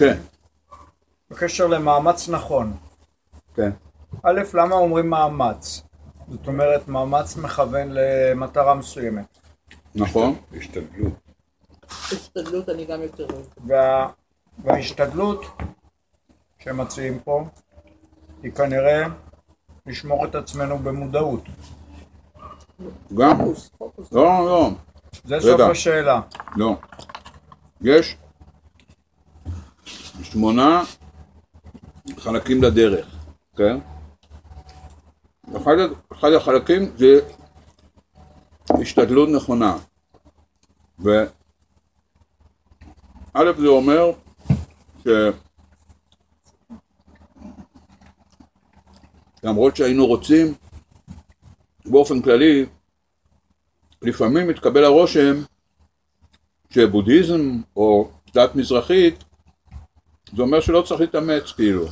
כן, בקשר למאמץ נכון. כן. א', למה אומרים מאמץ? זאת אומרת, מאמץ מכוון למטרה מסוימת. נכון. השתדלות. השתדלות אני גם יותר אוהבת. וה... וההשתדלות שמציעים פה היא כנראה לשמור את עצמנו במודעות. גם? פוקוס, פוקוס. לא, לא, זה. סוף השאלה. לא. יש שמונה חלקים לדרך, כן? אחד, אחד החלקים זה השתדלות נכונה. וא' זה אומר ש... למרות שהיינו רוצים, באופן כללי, לפעמים מתקבל הרושם שבודהיזם או דת מזרחית זה אומר שלא צריך להתאמץ כאילו.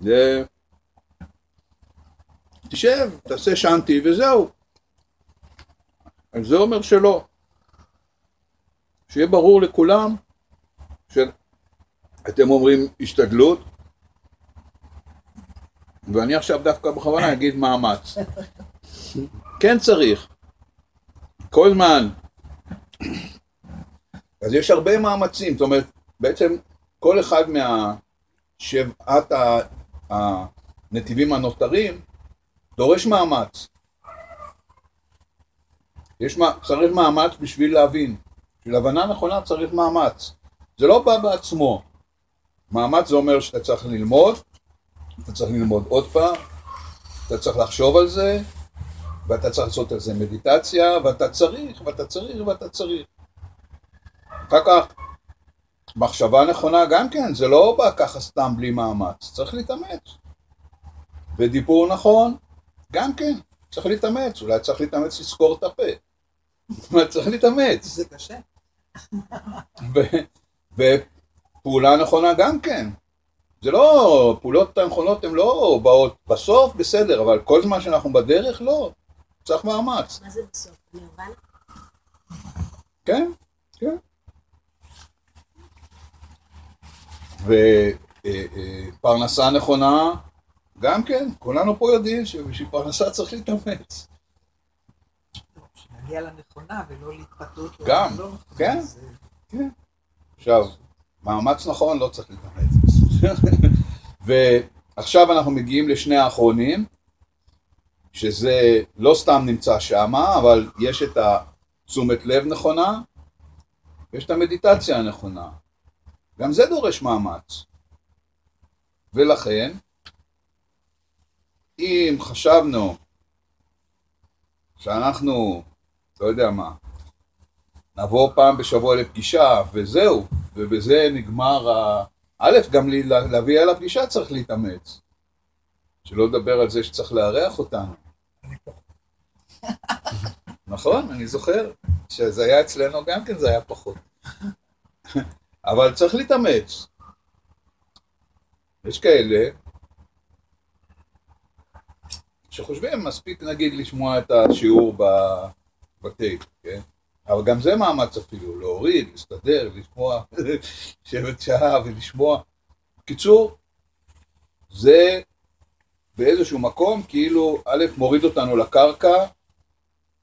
זה... תשב, תעשה שאנטי וזהו. אז זה אומר שלא. שיהיה ברור לכולם שאתם אומרים השתדלות ואני עכשיו דווקא בכוונה אגיד מאמץ. כן צריך. כל זמן אז יש הרבה מאמצים, זאת אומרת, בעצם כל אחד מהשבעת הנתיבים הנותרים דורש מאמץ. יש, צריך מאמץ בשביל להבין. בשביל הבנה נכונה צריך מאמץ. זה לא בא בעצמו. מאמץ זה אומר שאתה צריך ללמוד, אתה צריך ללמוד עוד פעם, אתה צריך לחשוב על זה, ואתה צריך לעשות על זה מדיטציה, ואתה צריך, ואתה צריך, ואתה צריך. אחר כך, מחשבה נכונה גם כן, זה לא בא ככה סתם בלי מאמץ, צריך להתאמץ. ודיבור נכון, גם כן, צריך להתאמץ, אולי צריך להתאמץ לסגור את הפה. צריך להתאמץ. זה קשה. ופעולה נכונה גם כן. זה לא, פעולות הנכונות הן לא באות בסוף, בסדר, אבל כל זמן שאנחנו בדרך, לא. צריך מאמץ. מה זה בסוף? נירוונה? כן, כן. ופרנסה נכונה, גם כן, כולנו פה יודעים שבשביל פרנסה צריך להתאמץ. שנגיע לנכונה ולא להתפתות. גם, לא, כן. זה- עכשיו, מאמץ נכון לא צריך להתאמץ. ועכשיו אנחנו מגיעים לשני האחרונים, שזה לא סתם נמצא שם, אבל יש את התשומת לב נכונה, ויש את המדיטציה הנכונה. גם זה דורש מאמץ. ולכן, אם חשבנו שאנחנו, לא יודע מה, נבוא פעם בשבוע לפגישה, וזהו, ובזה נגמר ה... א', גם להביא אל הפגישה צריך להתאמץ. שלא לדבר על זה שצריך לארח אותנו. נכון, אני זוכר. שזה היה אצלנו גם כן, זה היה פחות. אבל צריך להתאמץ. יש כאלה שחושבים מספיק נגיד לשמוע את השיעור בטייפ, כן? אבל גם זה מאמץ אפילו, להוריד, להסתדר, לשמוע, לשבת שעה ולשמוע. בקיצור, זה באיזשהו מקום כאילו, א', מוריד אותנו לקרקע,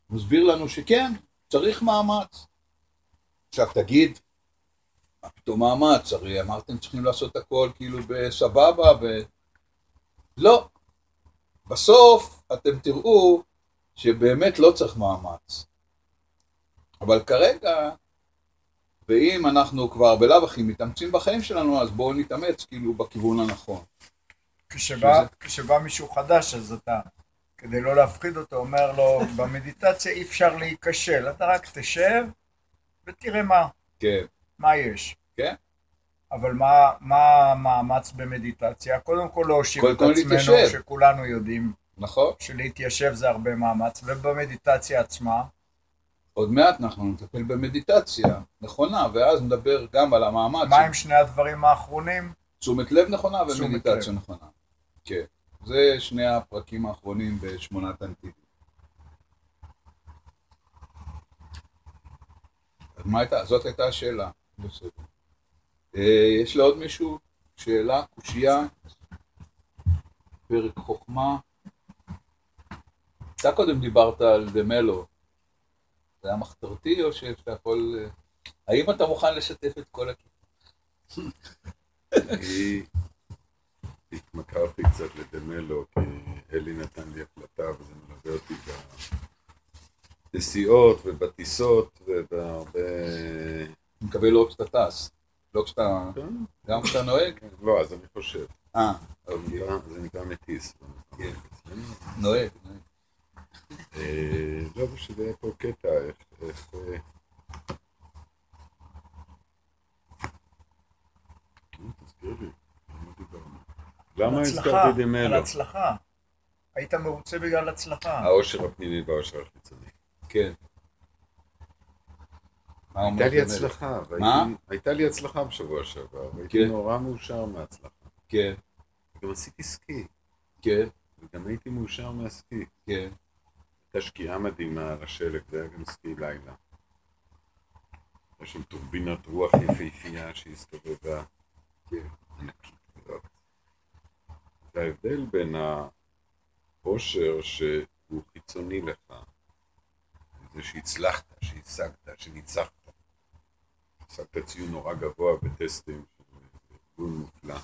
מסביר לנו שכן, צריך מאמץ. עכשיו תגיד, פתאום מאמץ? הרי אמרתם צריכים לעשות הכל כאילו בסבבה ו... לא. בסוף אתם תראו שבאמת לא צריך מאמץ. אבל כרגע, ואם אנחנו כבר בלאו הכי מתאמצים בחיים שלנו, אז בואו נתאמץ כאילו בכיוון הנכון. כשבא, כשבא מישהו חדש, אז אתה, כדי לא להפחיד אותו, אומר לו, במדיטציה אי אפשר להיכשל, אתה רק תשב ותראה מה, כן, מה יש. כן. אבל מה, מה המאמץ במדיטציה? קודם כל להושיב את כל עצמנו, להתיישב. שכולנו יודעים נכון? שלהתיישב זה הרבה מאמץ, ובמדיטציה עצמה, עוד מעט אנחנו נטפל במדיטציה נכונה, ואז נדבר גם על המאמץ. מה עם שני הדברים האחרונים? תשומת לב נכונה ומדיטציה לב. נכונה. כן. זה שני הפרקים האחרונים בשמונת הנתיבים. מה הייתה? זאת הייתה השאלה. בסדר. אה, יש לעוד מישהו שאלה, קושייה? פרק חוכמה? אתה קודם דיברת על דה מלו. זה היה מחתרתי או שאתה יכול... אה, האם אתה מוכן לשתף את כל? אני התמכרתי קצת לדמלו, כי אלי נתן לי הקלטה וזה מלווה אותי בנסיעות ובטיסות ובהרבה... מקווה לא כשאתה טס. לא כשאתה... גם כשאתה נוהג? לא, אז אני חושב. אה, זה אוקיי. נקרא- זה נקרא מטיס. כן. נוהג. נוהג. אה, לא, זה שזה היה פה קטע, איך... אה, על מה דיברנו? למה הצלחה, הזכרתי על דמלו? הצלחה. היית מרוצה בגלל הצלחה. העושר הפנימי והעושר החיצוני. כן. הייתה לי? הצלחה, מה? הייתה לי הצלחה בשבוע שעבר, והייתי כן. נורא מאושר מההצלחה. כן, גם עשיתי סקי, כן, וגם הייתי מאושר מהסקי. כן. הייתה שקיעה מדהימה על השלג, זה היה גם סקי לילה. היה שם טורבינת רוח יפהפייה שהסתובבה, כן. ענקית כזאת. וההבדל בין האושר שהוא חיצוני לך, זה שהצלחת, שהשגת, שניצחת. השגת ציון נורא גבוה בטסטים ארגון מופלא.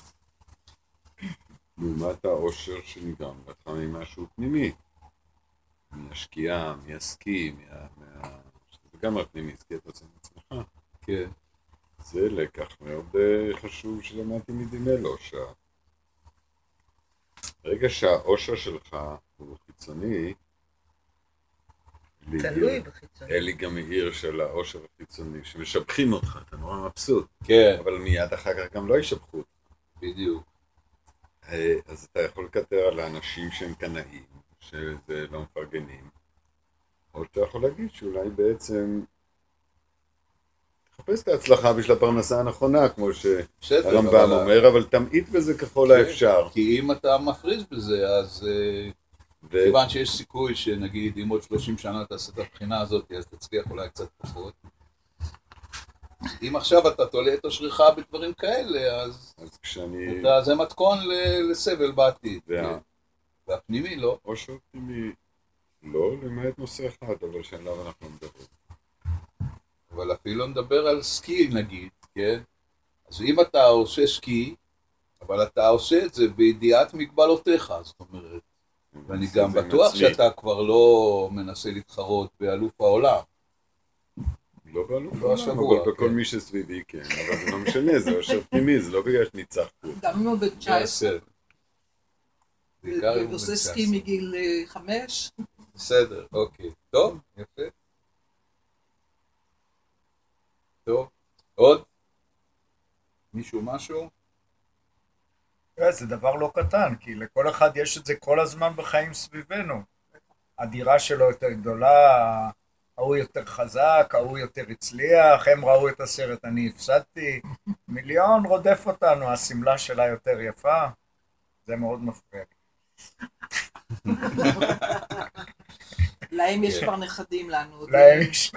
לעומת האושר שנגרם לך ממשהו פנימי. מהשקיעה, מהסקי, מה... מה... זה גם הפנימי, סקי אתה עושה מעצמך. כן. זה לקח מאוד אה, חשוב שלמדתי מדימלו, שהרגע שהאושר שלך הוא חיצוני, תלוי בחיצוני. אלי גם העיר של האושר החיצוני, שמשבחים אותך, אתה נורא מבסוט, כן, אבל מיד אחר כך גם לא ישבחו אותך. בדיוק. אה, אז אתה יכול לקטר על האנשים שהם קנאים, שזה לא מפרגנים, או שאתה יכול להגיד שאולי בעצם תחפש את ההצלחה בשביל הפרנסה הנכונה, כמו שהרמב"ם אומר, אבל תמעיט בזה ככל כן. האפשר. כי אם אתה מפריז בזה, אז אה, כיוון שיש סיכוי שנגיד אם עוד 30 שנה תעשה את הבחינה הזאת, אז תצליח אולי קצת פחות. אם עכשיו אתה תולה את אושרך בדברים כאלה, אז אז כשאני... אתה, זה מתכון ל- לסבל בעתיד. וה-. והפנימי לא. אושר פנימי, לא, למעט נושא אחד, אבל שעליו אנחנו מדברים. אבל אפילו נדבר על סקי נגיד, כן? אז אם אתה עושה סקי, אבל אתה עושה את זה בידיעת מגבלותיך, זאת אומרת, ואני עושה גם בטוח עצמי. שאתה כבר לא מנסה להתחרות באלוף העולם. לא באלוף לא העולם, אבל בכל כן. מי שסביבי כן, אבל זה לא משנה, זה אושר פנימי, זה לא בגלל שניצחתי. גם אם הוא בן 19, בסדר. בעיקר אם הוא בן ועושה 19. סקי מגיל אה, חמש, בסדר, אוקיי. טוב, יפה. טוב. עוד? מישהו משהו? תראה, זה דבר לא קטן, כי לכל אחד יש את זה כל הזמן בחיים סביבנו. הדירה שלו יותר גדולה, ההוא יותר חזק, ההוא יותר הצליח, הם ראו את הסרט אני הפסדתי, מיליון רודף אותנו, השמלה שלה יותר יפה, זה מאוד מפריע. להם יש כן. כבר נכדים לנו. להם יש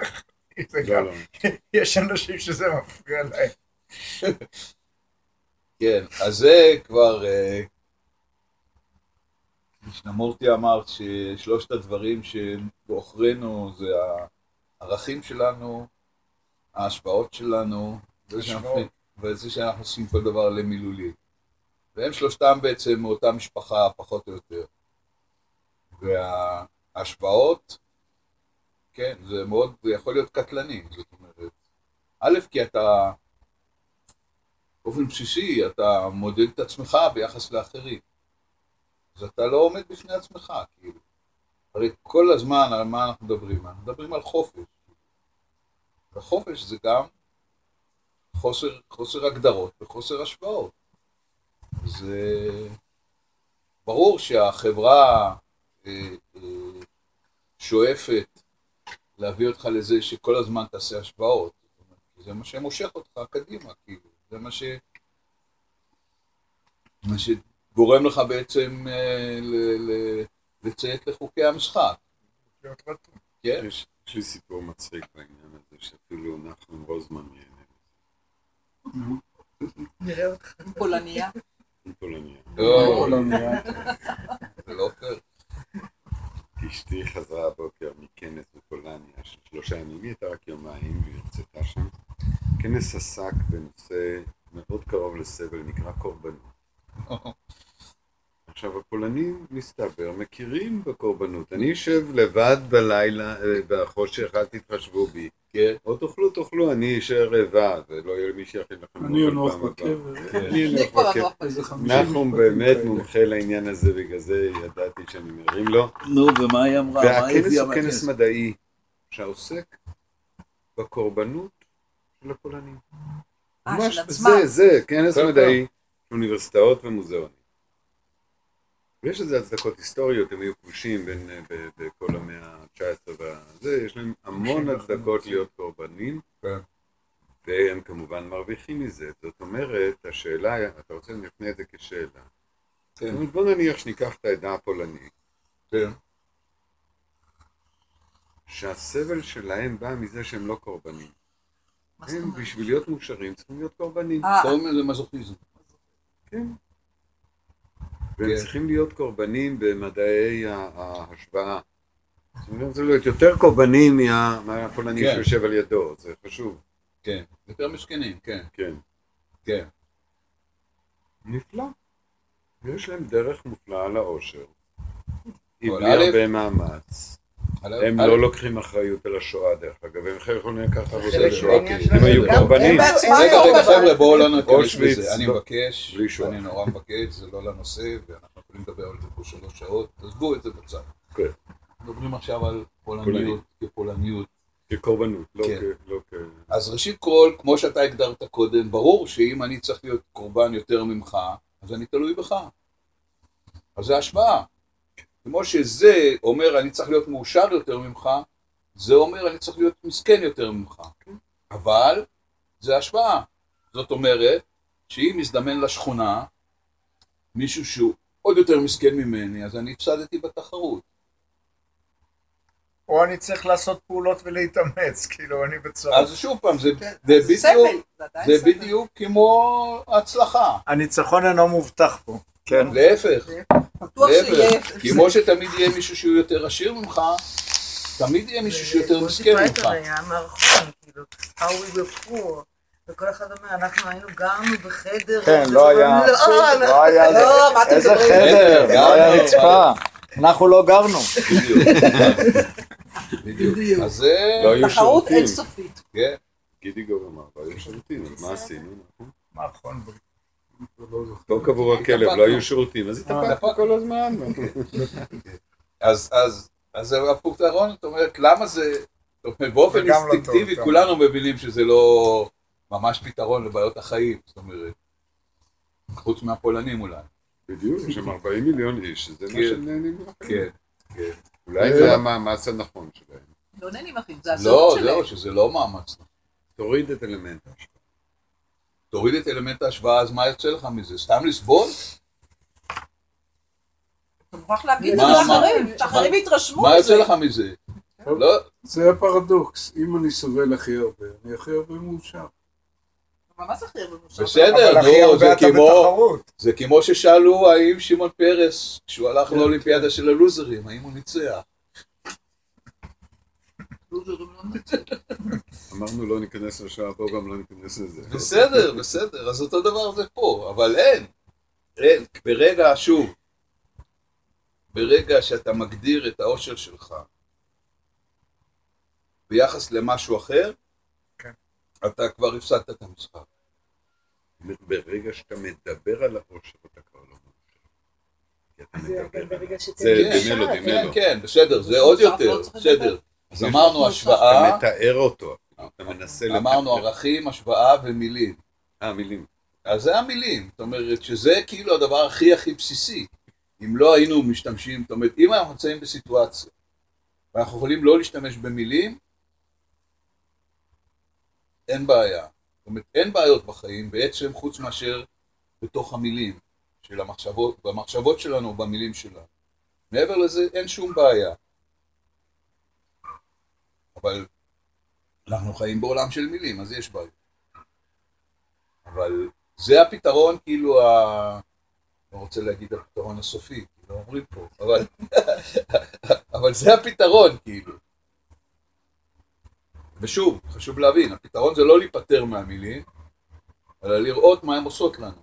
זה לא, לא. יש אנשים שזה מפריע להם. כן, אז זה כבר... אה, קרישנמורטי אמר ששלושת הדברים שבעוכרינו זה הערכים שלנו, ההשפעות שלנו. וזה שאנחנו עושים כל דבר למילולי. והם שלושתם בעצם מאותה משפחה פחות או יותר. וההשפעות, כן, זה מאוד, זה יכול להיות קטלני, זאת אומרת. א', כי אתה, באופן בסיסי, אתה מודד את עצמך ביחס לאחרים. אז אתה לא עומד בפני עצמך, כאילו. הרי כל הזמן על מה אנחנו מדברים? אנחנו מדברים על חופש. וחופש זה גם חוסר, חוסר הגדרות וחוסר השפעות. זה ברור שהחברה אה, אה, שואפת להביא אותך לזה שכל הזמן תעשה השפעות. זה מה שמושך אותך קדימה, כאילו. זה מה ש... מה שגורם לך בעצם אה, ל- ל- לציית לחוקי המשחק. כן? יש לי סיפור מצחיק בעניין הזה, שאפילו נחמן רוזמן מזה. נראה אותך. פולניה. פולניה. לא, פולניה. זה לא פייר. אשתי חזרה הבוקר מכנס בפולניה של שלושה ימים, היא הייתה רק יומיים והיא הרצתה שם. הכנס עסק בנושא מאוד קרוב לסבל, נקרא קורבנות. עכשיו הפולנים, מסתבר, מכירים בקורבנות. אני יושב לבד בלילה, אה, בחושך, אל תתחשבו בי. כן. או תאכלו, תאכלו, אני אשאר רעבה, ולא יהיה מי שיכין לכם. אני אנוח. בקבר. כן. אני אני אנוח. חמישים נחום באמת. מומחה לעניין הזה, בגלל זה ידעתי שאני מרים לו. נו, ומה היא אמרה? והכנס הוא כנס? מדעי, שעוסק בקורבנות של הפולנים. אה, ממש. זה, זה, כנס כן, מדעי, אוניברסיטאות ומוזיאונים. ויש לזה הצדקות היסטוריות, הם היו כבושים בין, אה, ב- בכל המאה ה-19 וזה, יש להם המון הצדקות להיות קורבנים, כן. והם כמובן מרוויחים מזה. זאת אומרת, השאלה, אתה רוצה שנפנה את זה כשאלה. כן. בוא נניח שניקח את העדה הפולנית, כן. שהסבל שלהם בא מזה שהם לא קורבנים. מה זאת הם אומרת? בשביל להיות מאושרים צריכים להיות קורבנים. אה, קוראים לזה מזוכיזם. כן. והם כן. צריכים להיות קורבנים במדעי ההשוואה. זאת אומרת, זה להיות יותר קורבנים מה- מהפולני כן. שיושב על ידו, זה חשוב. כן. יותר מסכנים, כן. כן. כן. נפלא. יש להם דרך מופלאה לאושר. היא אבל בלי א', הרבה מאמץ. הם לא לוקחים אחריות על השואה דרך אגב, הם יכולים לקחת אחריות על השואה, הם היו קורבנים. בעצמם רגע, רגע. חבר'ה, בואו לא אושוויץ, לזה. אני לא- מבקש. אני נורא מבקש, זה לא לנושא, ואנחנו יכולים לדבר על זה פה שלוש שעות, תעזבו את זה בצד. כן. מדברים עכשיו על פולניות. פולניות כפולניות. כקורבנות, לא כן. לא כ... אז ראשית כל, כמו שאתה הגדרת קודם, ברור שאם אני צריך להיות קורבן יותר ממך, אז אני תלוי בך. אז זה השוואה. כמו שזה אומר אני צריך להיות מאושר יותר ממך, זה אומר אני צריך להיות מסכן יותר ממך. אבל זה השוואה. זאת אומרת שאם מזדמן לשכונה מישהו שהוא עוד יותר מסכן ממני, אז אני הפסדתי בתחרות. או אני צריך לעשות פעולות ולהתאמץ, כאילו, אני בצורך. אז שוב פעם, זה, כן, זה זה סבל, בדיוק, זה עדיין זה סבל. בדיוק כמו הצלחה. הניצחון אינו מובטח פה. כן. להפך, בטוח שיהיה... להפך, כמו שתמיד יהיה מישהו שהוא יותר עשיר ממך, תמיד יהיה מישהו שיותר מסכן ממך. שפייתון היה מערכון, כאילו, how we were poor. וכל אחד אומר, אנחנו היינו, גרנו בחדר. כן, וזה- לא היה- לא, לא היה... לא, מה אתם איזה? חדר, לא היה רצפה. אנחנו לא גרנו. בדיוק, בדיוק. אז זה, לא היו תחרות. אינסופית. כן, גידיגוב אמר, לא היו שירותים, אז מה עשינו? נכון? מערכון בו. לא קבור הכלב, לא היו שירותים, אז התאפקנו כל הזמן. אז, אז, אז זה הפתרון, זאת אומרת, למה זה, זאת אומרת, באופן זה לא אינסטינקטיבי גם. כולנו מבינים שזה לא ממש פתרון לבעיות החיים, זאת אומרת, חוץ מהפולנים אולי. בדיוק, יש שם 40 מיליון איש, שזה מה כן. שהם נהנים מהחיים. כן. אולי זה המאמץ הנכון שלהם. לא נהנים אחים, זה לא, הזהות שלהם. זהו, שזה לא מאמץ. תוריד את אלמנט. תוריד את אלמנט ההשוואה, אז מה יוצא לך מזה? סתם לסבול? אתה מוכרח להגיד את מה- זה מה- לאחרים, שאחרים יתרשמו מה מזה. יוצא לך מזה? לא, זה הפרדוקס. אם אני סובל הכי הרבה, אני הכי הרבה מאושר. אבל מה זה הכי הרבה מושך? בסדר, נו, זה כמו. זה כמו ששאלו האם שמעון פרס, כשהוא הלך לאולימפיאדה של הלוזרים, האם הוא ניצח? לא. אמרנו לא ניכנס לשעה פה, גם לא ניכנס לזה. בסדר, בסדר, אז אותו דבר זה פה, אבל אין, אין, ברגע, שוב, ברגע שאתה מגדיר את האושר שלך ביחס למשהו אחר, כן. אתה כבר הפסדת את המשחק. ברגע שאתה מדבר על העושר, אתה כבר לא מאושר. זה אבל ברגע. שאתה זה דמלו, אתה- כן, דמלו. כן, בסדר, זה עוד יותר, לא בסדר. אז אמרנו אתה השוואה, מתאר אותו, אתה מנסה לתאר. אמרנו ערכים, השוואה ומילים. אה, מילים. אז זה המילים, זאת אומרת שזה כאילו הדבר הכי הכי בסיסי. אם לא היינו משתמשים, זאת אומרת, אם אנחנו נמצאים בסיטואציה ואנחנו יכולים לא להשתמש במילים, אין בעיה. זאת אומרת, אין בעיות בחיים בעצם חוץ מאשר בתוך המילים של המחשבות, במחשבות שלנו, במילים שלנו. מעבר לזה אין שום בעיה. אבל אנחנו חיים בעולם של מילים, אז יש בעיות. אבל זה הפתרון, כאילו, ה... לא רוצה להגיד הפתרון הסופי, לא אומרים פה, אבל, אבל זה הפתרון, כאילו. ושוב, חשוב להבין, הפתרון זה לא להיפטר מהמילים, אלא לראות מה הן עושות לנו.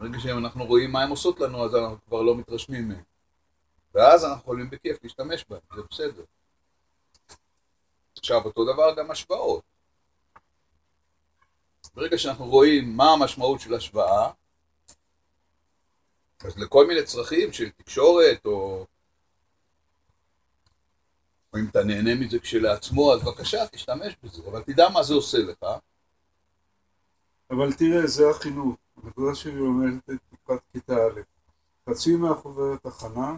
ברגע שאנחנו רואים מה הן עושות לנו, אז אנחנו כבר לא מתרשמים מהן. ואז אנחנו יכולים בכיף להשתמש בהן, זה בסדר. עכשיו, אותו דבר גם השוואות. ברגע שאנחנו רואים מה המשמעות של השוואה, אז לכל מיני צרכים של תקשורת, או, או אם אתה נהנה מזה כשלעצמו, אז בבקשה, תשתמש בזה, אבל תדע מה זה עושה לך. אבל תראה, זה החינוך. הנקודה שלי לומדת את לקראת כיתה א'. חצי מהחוברת הכנה,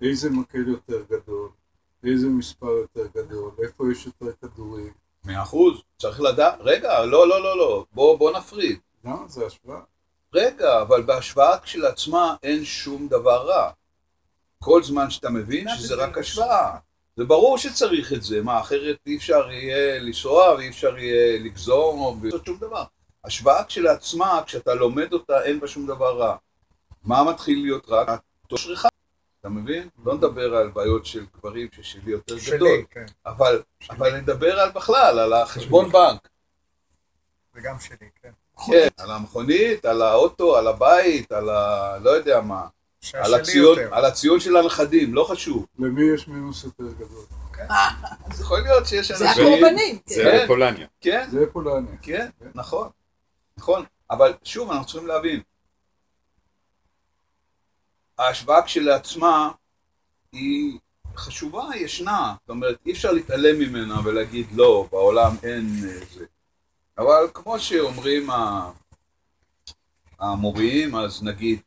איזה מקל יותר גדול, איזה מספר יותר גדול, איפה יש יותר כדורים. מאה אחוז, צריך לדעת, רגע, לא, לא, לא, לא, בוא, בוא נפריד. למה? זה השוואה. רגע, אבל בהשוואה כשלעצמה אין שום דבר רע. כל זמן שאתה מבין שזה רק השוואה. זה ברור שצריך את זה, מה, אחרת אי אפשר יהיה לנסוע ואי אפר יהיה לגזום או לעשות שום דבר. השוואה כשלעצמה, כשאתה לומד אותה, אין בה שום דבר רע. מה מתחיל להיות רע? תושרך. אתה מבין? לא נדבר על בעיות של גברים ששלי יותר גדול, שלי, כן. אבל, אבל נדבר על בכלל, על החשבון בנק. זה גם שלי, כן. כן, על המכונית, על האוטו, על הבית, על ה... לא יודע מה. על הציון. על הציון של הנכדים, לא חשוב. למי יש מינוס יותר גדול? אז יכול להיות שיש זה אנשים... הקורבנים. כן. זה בפולניה. כן, זה פולניה. כן, נכון, נכון. אבל שוב, אנחנו צריכים להבין. ההשוואה כשלעצמה היא חשובה, ישנה. זאת אומרת, אי אפשר להתעלם ממנה ולהגיד לא, בעולם אין אה, זה. אבל כמו שאומרים המורים, אז נגיד,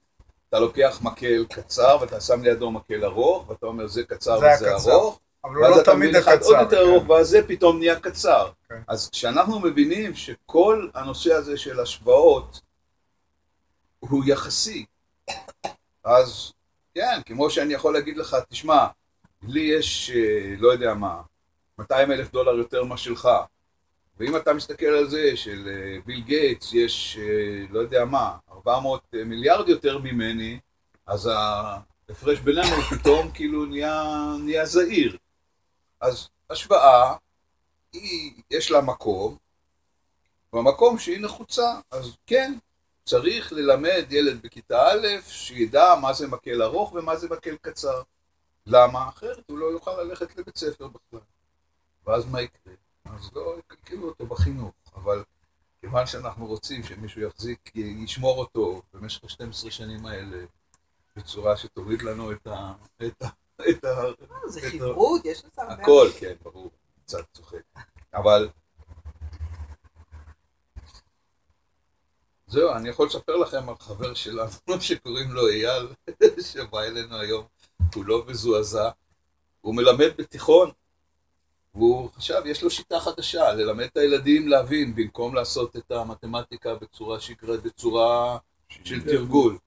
אתה לוקח מקל קצר ואתה שם לידו מקל ארוך, ואתה אומר זה קצר זה וזה הקצר. ארוך, אבל הוא ואז לא תמיד מביא לך עוד הקצר. יותר ארוך, כן. ואז זה פתאום נהיה קצר. כן. אז כשאנחנו מבינים שכל הנושא הזה של השוואות הוא יחסי, אז כן, כמו שאני יכול להגיד לך, תשמע, לי יש, אה, לא יודע מה, 200 אלף דולר יותר משלך, ואם אתה מסתכל על זה של אה, ביל גייטס יש, אה, לא יודע מה, 400 מיליארד יותר ממני, אז ההפרש בינינו פתאום כאילו נהיה, נהיה זעיר. אז השוואה, היא, יש לה מקום, במקום שהיא נחוצה, אז כן, צריך ללמד ילד בכיתה א' שידע מה זה מקל ארוך ומה זה מקל קצר. למה? אחרת הוא לא יוכל ללכת לבית ספר בכלל. ואז מה יקרה? אז לא יקלקלו אותו בחינוך, אבל כיוון שאנחנו רוצים שמישהו יחזיק, ישמור אותו במשך ה-12 שנים האלה בצורה שתוריד לנו את ה... את ה... את ה... זה את ה- חברות, יש לזה הרבה... הכל, כן, ברור, קצת צוחק. אבל... זהו, אני יכול לספר לכם על חבר שלנו שקוראים לו אייל, שבא אלינו היום, כולו מזועזע. הוא מלמד בתיכון, והוא חשב, יש לו שיטה חדשה, ללמד את הילדים להבין, במקום לעשות את המתמטיקה בצורה שקרית, בצורה של תרגול.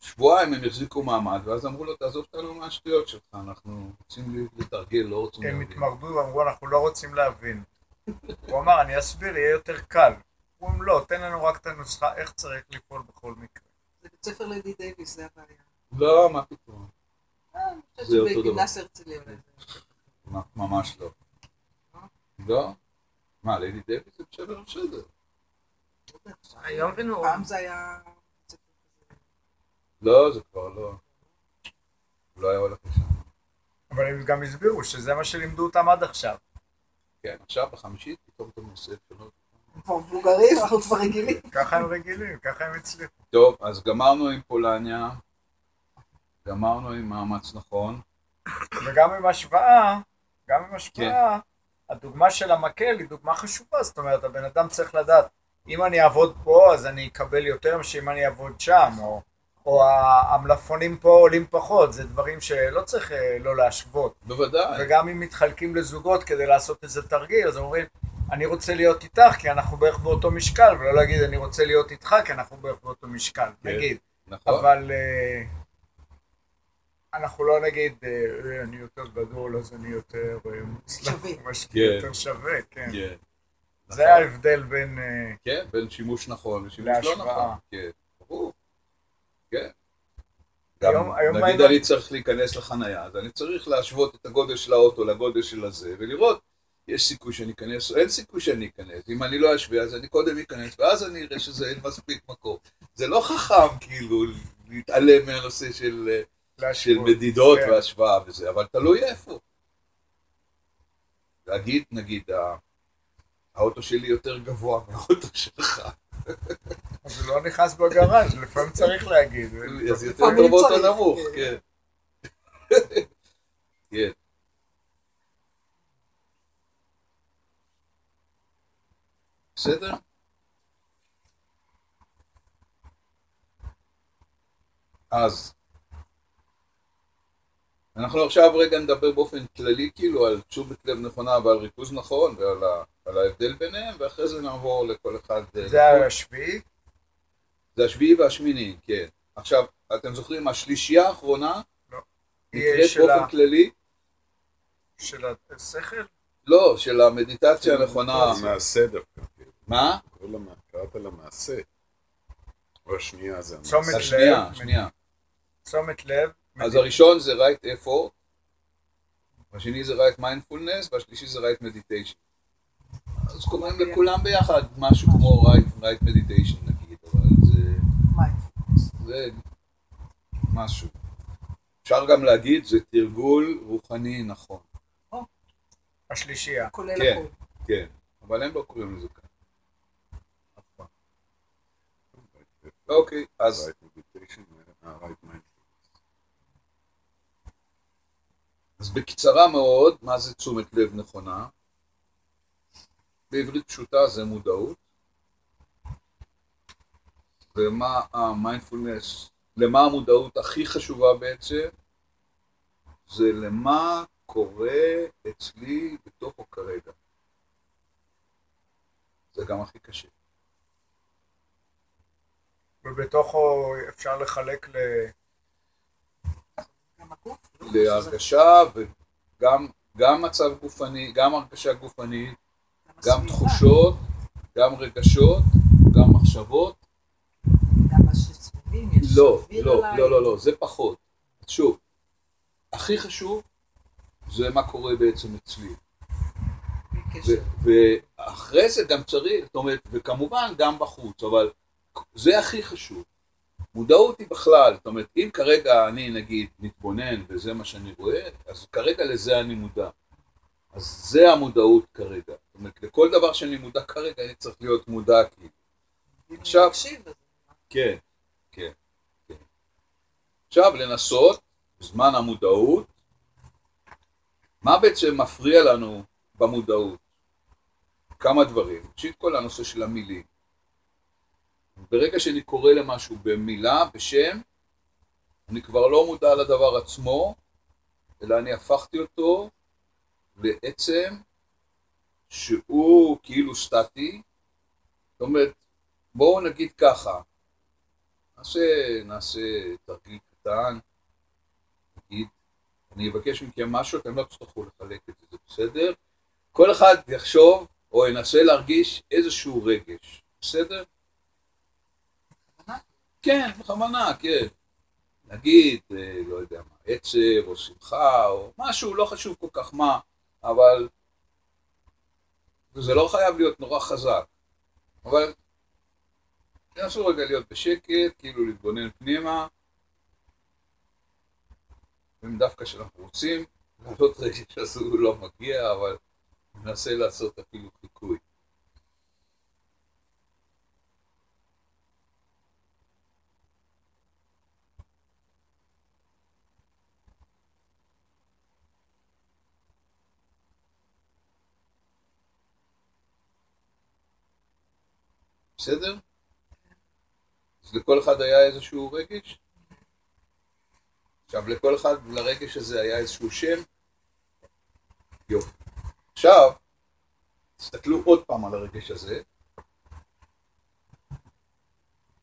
שבועיים הם החזיקו מעמד, ואז אמרו לו, תעזוב אותנו מהשטויות שלך, אנחנו רוצים לתרגל, לא רוצים הם להבין. התמרדו, אמרו, אנחנו לא רוצים להבין. הוא אמר, אני אסביר, יהיה יותר קל. הוא אמר, לא, תן לנו רק את הנוסחה, איך צריך לפעול בכל מקרה. זה בית ספר לדי דייוויס, זה הבעיה. לא, מה פתאום, אה, אני חושבת זה אותו דבר. שבגימנס הרצליה. אולי ממש לא. לא? מה, לידי דויד זה בסדר, בסדר. היום ונורא. פעם זה היה... לא, זה כבר לא. הוא לא היה הולך לשם. אבל הם גם הסבירו שזה מה שלימדו אותם עד עכשיו. כן, עכשיו בחמישית פתאום אתה מנסה לשנות. כבר מבוגרים, אנחנו כבר רגילים. ככה הם רגילים, ככה הם הצליחו. טוב, אז גמרנו עם פולניה, גמרנו עם מאמץ נכון. וגם עם השוואה, גם עם השוואה, כן. הדוגמה של המקל היא דוגמה חשובה, זאת אומרת, הבן אדם צריך לדעת, אם אני אעבוד פה, אז אני אקבל יותר מאשר אם אני אעבוד שם, או, או המלפפונים פה עולים פחות, זה דברים שלא צריך אה, לא להשוות. בוודאי. וגם אם מתחלקים לזוגות כדי לעשות איזה תרגיל, אז אומרים, אני רוצה להיות איתך כי אנחנו בערך באותו משקל, ולא להגיד אני רוצה להיות איתך כי אנחנו בערך באותו משקל, כן. נגיד. נכון. אבל אה, אנחנו לא נגיד, אה, אני יותר גדול אז אני יותר אה, מוצלח. משהו כן. יותר שווה, כן. כן. זה ההבדל בין... כן, בין שימוש נכון לשימוש לא. נכון. כן, ברור. כן. גם, היום- היום נגיד היינו- אני צריך להיכנס לחנייה, אז אני צריך להשוות את הגודל של האוטו לגודל של הזה, ולראות, יש סיכוי שאני אכנס או אין סיכוי שאני אכנס. אם אני לא אשווה, אז אני קודם אכנס, ואז אני אראה שזה אין מספיק מקום. זה לא חכם, כאילו, להתעלם מהנושא של, של. מדידות כן. והשוואה וזה, אבל תלוי איפה. להגיד, נגיד, האוטו שלי יותר גבוה מהאוטו שלך. אז הוא לא נכנס בגראז', לפעמים צריך להגיד. אז יותר לפעמים טוב צריך, נמוך, כן. כן. בסדר? אז אנחנו עכשיו רגע נדבר באופן כללי כאילו על תשומת לב נכונה ועל ריכוז נכון ועל ה- על ההבדל ביניהם ואחרי זה נעבור לכל אחד אה, זה השביעי? זה השביעי והשמיני, כן. עכשיו, אתם זוכרים, השלישייה האחרונה היא נקראת באופן ה- כללי, של השכל? לא, של המדיטציה הנכונה. כן. מה? קראת לה מעשה. או השנייה זה המעשה. צומת השנייה, לב. השנייה. תשומת לב. אז הראשון זה right effort, השני זה right mindfulness, והשלישי זה right meditation. אז קוראים לכולם ביחד משהו כמו right, right meditation נגיד, אבל זה, מיינדפולנס. זה משהו. אפשר גם להגיד, זה תרגול רוחני נכון. השלישייה. כולל כן. הכול. כן, אבל הם לא קוראים לזה ככה. אף פעם. אוקיי, אז right mindfulness. אז בקצרה מאוד, מה זה תשומת לב נכונה? בעברית פשוטה זה מודעות. ומה המיינדפולנס, למה המודעות הכי חשובה בעצם? זה למה קורה אצלי בתוכו כרגע. זה גם הכי קשה. ובתוכו אפשר לחלק ל... לא? להרגשה וגם גם מצב גופני, גם הרגשה גופנית, גם תחושות, גם רגשות, גם מחשבות. גם מה שסביבים, יש לא, לא. לא, לא, לא, זה פחות. שוב, הכי חשוב זה מה קורה בעצם אצלי. ואחרי זה גם צריך, זאת אומרת, וכמובן גם בחוץ, אבל זה הכי חשוב. מודעות היא בכלל, זאת אומרת, אם כרגע אני נגיד מתבונן וזה מה שאני רואה, אז כרגע לזה אני מודע. אז זה המודעות כרגע. זאת אומרת, לכל דבר שאני מודע כרגע, אני צריך להיות מודע כאילו. עכשיו- כן, כן, כן. עכשיו לנסות, בזמן המודעות, מה בעצם מפריע לנו במודעות? כמה דברים. ראשית כל הנושא של המילים. ברגע שאני קורא למשהו במילה, בשם, אני כבר לא מודע לדבר עצמו, אלא אני הפכתי אותו לעצם שהוא כאילו סטטי. זאת אומרת, בואו נגיד ככה, נעשה, נעשה תרגיל קטן, נגיד, אני אבקש מכם משהו, אתם לא תצטרכו לחלק את זה, בסדר? כל אחד יחשוב או ינסה להרגיש איזשהו רגש, בסדר? כן, בכוונה, כן. נגיד, אה, לא יודע מה, עצב או שמחה או משהו, לא חשוב כל כך מה, אבל זה לא חייב להיות נורא חזק. אבל תנסו רגע להיות בשקט, כאילו להתבונן פנימה. אם דווקא כשאנחנו רוצים לעלות רגש אז הוא לא מגיע, אבל ננסה לעשות אפילו חיקוי. בסדר? אז לכל אחד היה איזשהו רגש? עכשיו, לכל אחד, לרגש הזה היה איזשהו שם? יופי. עכשיו, תסתכלו עוד פעם על הרגש הזה,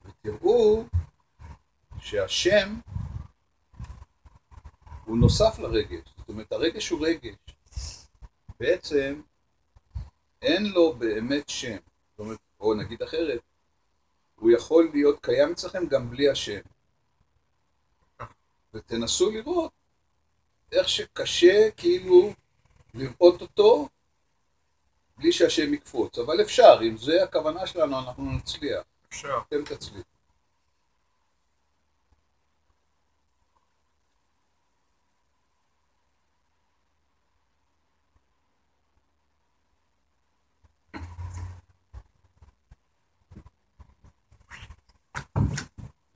ותראו שהשם הוא נוסף לרגש. זאת אומרת, הרגש הוא רגש. בעצם, אין לו באמת שם. זאת אומרת, או נגיד אחרת, הוא יכול להיות קיים אצלכם גם בלי השם. ותנסו לראות איך שקשה כאילו לראות אותו בלי שהשם יקפוץ. אבל אפשר, אם זה הכוונה שלנו, אנחנו נצליח. אפשר. אתם תצליחו.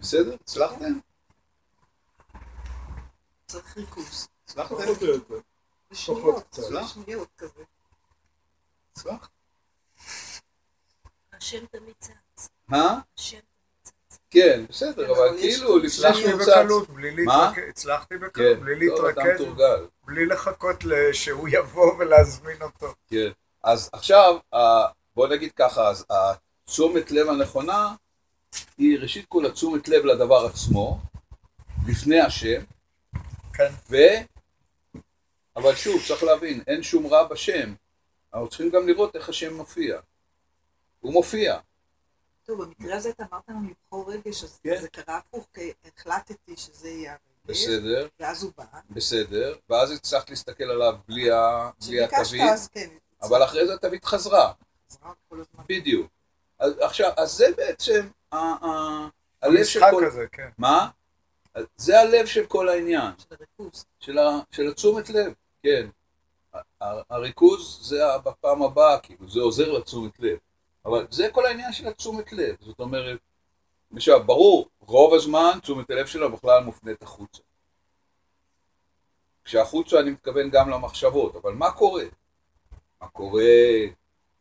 בסדר? הצלחתם? צריך ריכוז. הצלחתם? קצת. בשניות כזה. הצלחת? השם תמיד צץ. מה? השם כן, בסדר, כן, אבל כאילו, לפני שהוא צץ. בקלות, בלי מה? להתרכז, הצלחתי כן, בקלות, בלי להתרכז, מתורגל. בלי לחכות שהוא יבוא ולהזמין אותו. כן. אז עכשיו, בוא נגיד ככה, אז התשומת לב הנכונה היא ראשית כל התשומת לב לדבר עצמו, לפני השם, כן. ו... אבל שוב, צריך להבין, אין שום רע בשם. אנחנו צריכים גם לראות איך השם מופיע. הוא מופיע. טוב, במקרה הזה אתה אמרת לנו לבחור רגש, אז כן. זה קרה הפוך, כי החלטתי שזה יהיה הרגש, בסדר, ואז הוא בא. בסדר, ואז הצלחת להסתכל עליו בלי, ה... בלי כשביקשת התווית, אז כן. אבל אחרי זה התווית חזרה. חזרה כל הזמן. בדיוק. אז עכשיו, אז זה בעצם ה- ה- הלב של המשחק כל... הזה, כן. מה? זה הלב של כל העניין, של הריכוז. של, ה... של התשומת לב, כן. הריכוז זה בפעם הבאה, כאילו, זה עוזר לתשומת לב. אבל זה כל העניין של התשומת לב. זאת אומרת, עכשיו, ברור, רוב הזמן תשומת הלב שלו בכלל מופנית החוצה. כשהחוצה אני מתכוון גם למחשבות, אבל מה קורה? מה קורה?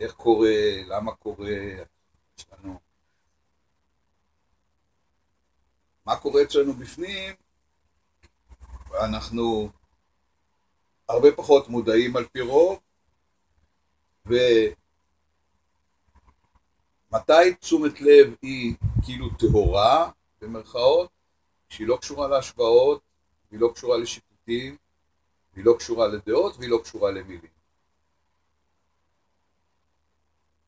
איך קורה? למה קורה? יש לנו... מה קורה אצלנו בפנים? אנחנו הרבה פחות מודעים על פי רוב, ומתי תשומת לב היא כאילו טהורה, במרכאות, שהיא לא קשורה להשוואות, היא לא קשורה לשיפוטים, היא לא קשורה לדעות והיא לא קשורה למילים.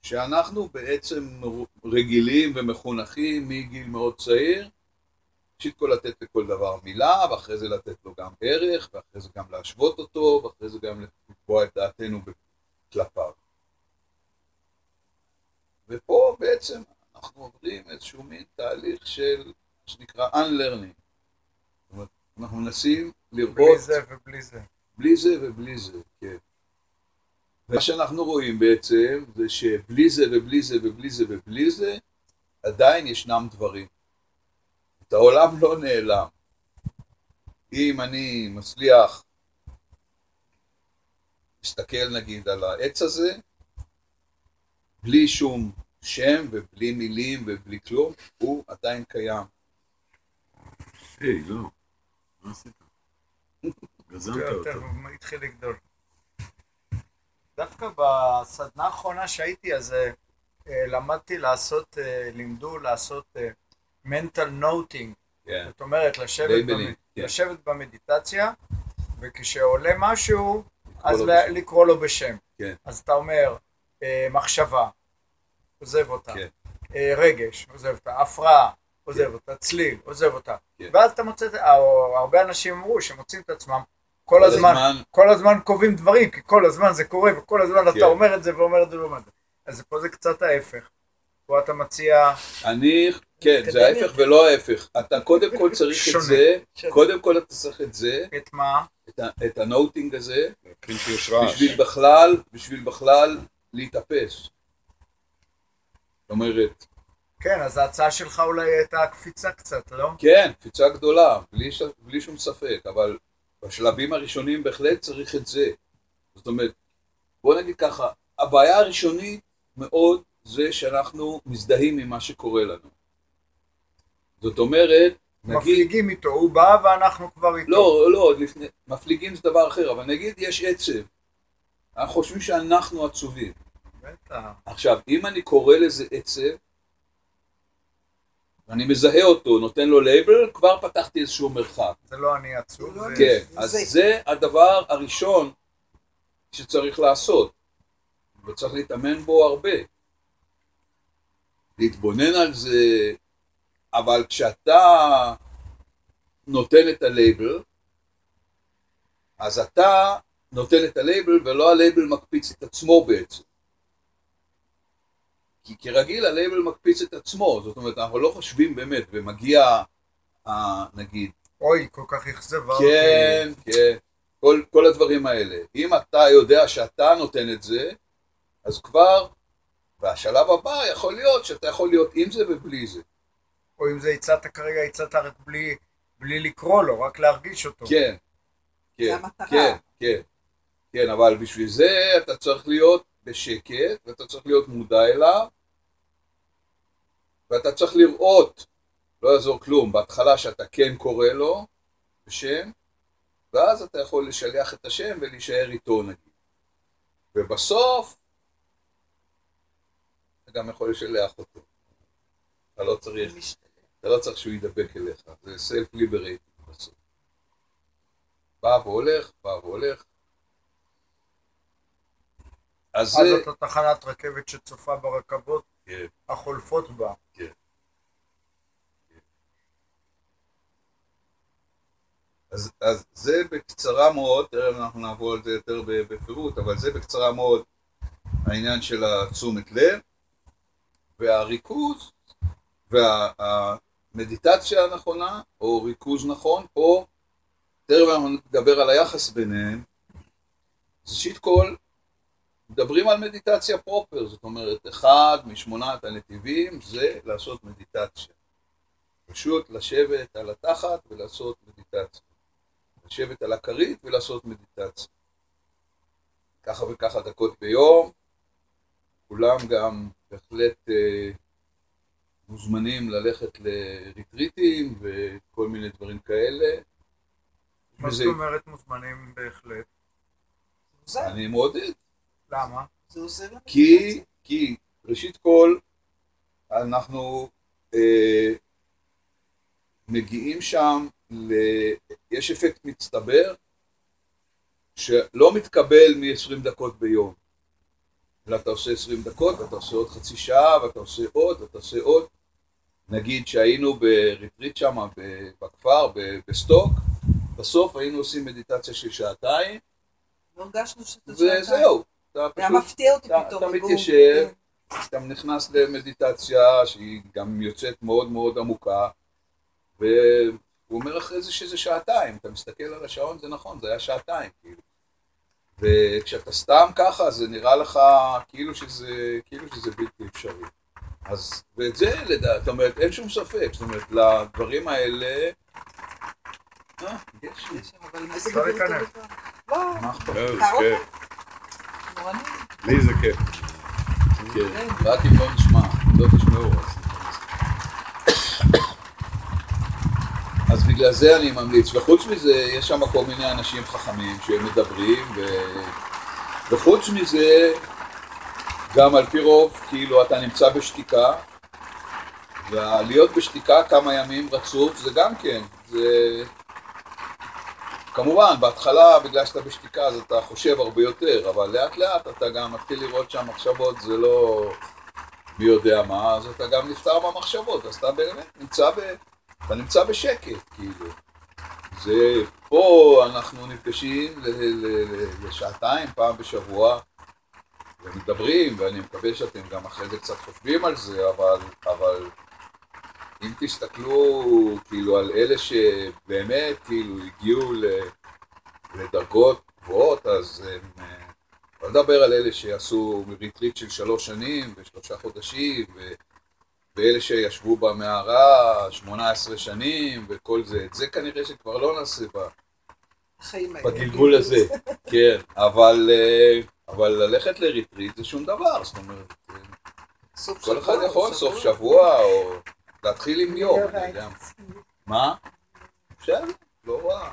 שאנחנו בעצם רגילים ומחונכים מגיל מאוד צעיר, ראשית כל לתת לכל דבר מילה, ואחרי זה לתת לו גם ערך, ואחרי זה גם להשוות אותו, ואחרי זה גם לקבוע את דעתנו כלפיו. ופה בעצם אנחנו עוברים איזשהו מין תהליך של מה שנקרא unlearning. זאת אומרת, אנחנו מנסים לראות... בלי זה ובלי זה. בלי זה ובלי זה, כן. ומה שאנחנו רואים בעצם זה שבלי זה ובלי זה ובלי זה ובלי זה עדיין ישנם דברים. את העולם לא נעלם. אם אני מצליח להסתכל נגיד על העץ הזה, בלי שום שם ובלי מילים ובלי כלום, הוא עדיין קיים. היי, לא. מה עשית? גזמת יותר, אותו. הוא התחיל לגדול. דווקא בסדנה האחרונה שהייתי, אז אה, למדתי לעשות, אה, לימדו לעשות אה, mental noting, כן. זאת אומרת, לשבת, לייבלים, במ... כן. לשבת במדיטציה, וכשעולה משהו, אז לו ל-. לקרוא לו בשם. כן. אז אתה אומר, אה, מחשבה, עוזב אותה, כן. אה, רגש, עוזב אותה, הפרעה, עוזב אותה, צליל, עוזב אותה. כן. ואז אתה מוצא, או הרבה אנשים אמרו שמוצאים את עצמם כל הזמן, כל הזמן קובעים דברים, כי כל הזמן זה קורה, וכל הזמן כן. אתה אומר את זה ואומר את זה ואומר את זה. אז פה זה קצת ההפך. פה אתה מציע, אני, כן, זה ההפך ולא ההפך. אתה קודם כל צריך את. זה. קודם כל אתה צריך את זה, את מה? את ה noting הזה. בשביל בכלל, בשביל בכלל להתאפס. זאת אומרת, כן, אז ההצעה שלך אולי הייתה קפיצה קצת, לא? כן, קפיצה גדולה, בלי שום ספק, אבל בשלבים הראשונים בהחלט צריך את זה. זאת אומרת, בוא נגיד ככה, הבעיה הראשונית מאוד זה שאנחנו מזדהים עם מה שקורה לנו. זאת אומרת, נגיד, מפליגים איתו, הוא בא ואנחנו כבר איתו. לא, לא, עוד לפני, מפליגים זה דבר אחר, אבל נגיד יש עצב, אנחנו חושבים שאנחנו עצובים. בטח. עכשיו, אם אני קורא לזה עצב, ואני מזהה אותו, נותן לו לייבל, כבר פתחתי איזשהו מרחק. זה לא אני עצוב. לא זה- אני. כן, זה אז זה. זה הדבר הראשון שצריך לעשות. וצריך להתאמן בו הרבה. להתבונן על זה, אבל כשאתה נותן את הלייבל, אז אתה נותן את הלייבל ולא הלייבל מקפיץ את עצמו בעצם. כי כרגיל הלייבל מקפיץ את עצמו, זאת אומרת אנחנו לא חושבים באמת, ומגיע ה- נגיד, אוי, כל כך אכזבה אותי. כן, כן, כל, כל הדברים האלה. אם אתה יודע שאתה נותן את זה, אז כבר, והשלב הבא יכול להיות שאתה יכול להיות עם זה ובלי זה. או אם זה הצעת כרגע, הצעת רק בלי, בלי לקרוא לו, רק להרגיש אותו. כן, כן, זה המטרה. כן, כן, כן, אבל בשביל זה אתה צריך להיות בשקט, ואתה צריך להיות מודע אליו, ואתה צריך לראות, לא יעזור כלום, בהתחלה שאתה כן קורא לו בשם, ואז אתה יכול לשלח את השם ולהישאר איתו נגיד. ובסוף, גם יכול לשלח אותו. אתה לא צריך, אתה לא צריך שהוא ידבק אליך, זה סלף ליברייטינג בסוף. בא והולך, בא והולך. אז אז זה... אתה תחנת רכבת שצופה ברכבות כן. החולפות בה. אז, אז זה בקצרה מאוד, תכף אנחנו נעבור על זה יותר בפירוט, אבל זה בקצרה מאוד העניין של התשומת לב והריכוז והמדיטציה הנכונה, או ריכוז נכון, או תכף אנחנו נדבר על היחס ביניהם. אז ראשית כל, מדברים על מדיטציה פרופר, זאת אומרת, אחד משמונת הנתיבים זה לעשות מדיטציה. פשוט לשבת על התחת ולעשות מדיטציה. לשבת על הכרית ולעשות מדיטציה. ככה וככה דקות ביום, כולם גם בהחלט אה, מוזמנים ללכת לריטריטים וכל מיני דברים כאלה. מה זאת אומרת מוזמנים בהחלט? אני מעודד, למה? זה עוזר כי. כי ראשית כל אנחנו אה, מגיעים שם, ל... יש אפקט מצטבר שלא מתקבל מ-20 דקות ביום. אלא אתה עושה 20 דקות, ואתה עושה עוד חצי שעה, ואתה עושה עוד, ואתה עושה עוד. נגיד שהיינו ב retreat שם בכפר, בסטוק, בסוף היינו עושים מדיטציה של שעתיים, הרגשנו שאתה שעתיים. וזהו. זה היה מפתיע אותי פתאום. אתה. מתיישב. כן. אתה נכנס למדיטציה שהיא גם יוצאת מאוד מאוד עמוקה, והוא אומר אחרי זה שזה שעתיים, אתה מסתכל על השעון, זה נכון, זה היה שעתיים, כאילו. וכשאתה סתם ככה, זה נראה לך כאילו שזה, כאילו שזה בלתי אפשרי. אז, ואת זה לדעת, זאת אומרת, אין שום ספק, זאת אומרת, לדברים האלה... אה, יש לי. אפשר להיכנס. בכלל. לא, מה אכפת? לא, לי זה כיף. כן, רק אם לא נשמע, לא תשמעו אז. אז בגלל זה אני ממליץ, וחוץ מזה, יש שם כל מיני אנשים חכמים שהם מדברים, ו... וחוץ מזה, גם על פי רוב, כאילו אתה נמצא בשתיקה, ולהיות בשתיקה כמה ימים רצוף, זה גם כן, זה... כמובן, בהתחלה, בגלל שאתה בשתיקה, אז אתה חושב הרבה יותר, אבל לאט לאט אתה גם מתחיל לראות שהמחשבות זה לא מי יודע מה, אז אתה גם נפטר מהמחשבות, אז אתה באמת נמצא, ב... אתה נמצא בשקט, כאילו. זה, פה אנחנו נפגשים. לשעתיים, פעם בשבוע, ומדברים, ואני מקווה שאתם גם אחרי זה קצת חושבים על זה, אבל, אבל אם תסתכלו כאילו על אלה שבאמת כאילו הגיעו לדרגות גבוהות, אז הם, אה, לא לדבר על אלה שעשו ריטריט של שלוש שנים ושלושה חודשים, ו, ואלה שישבו במערה 18 שנים וכל זה, את זה כנראה שכבר לא נעשה. בגלגול הזה, כן, אבל, אה, אבל ללכת לריטריט זה שום דבר, זאת אומרת, אה, סוף כל אחד שבוע, יכול סוף שבוע או להתחיל עם יום, אני יודע. מה? בסדר, לא רע.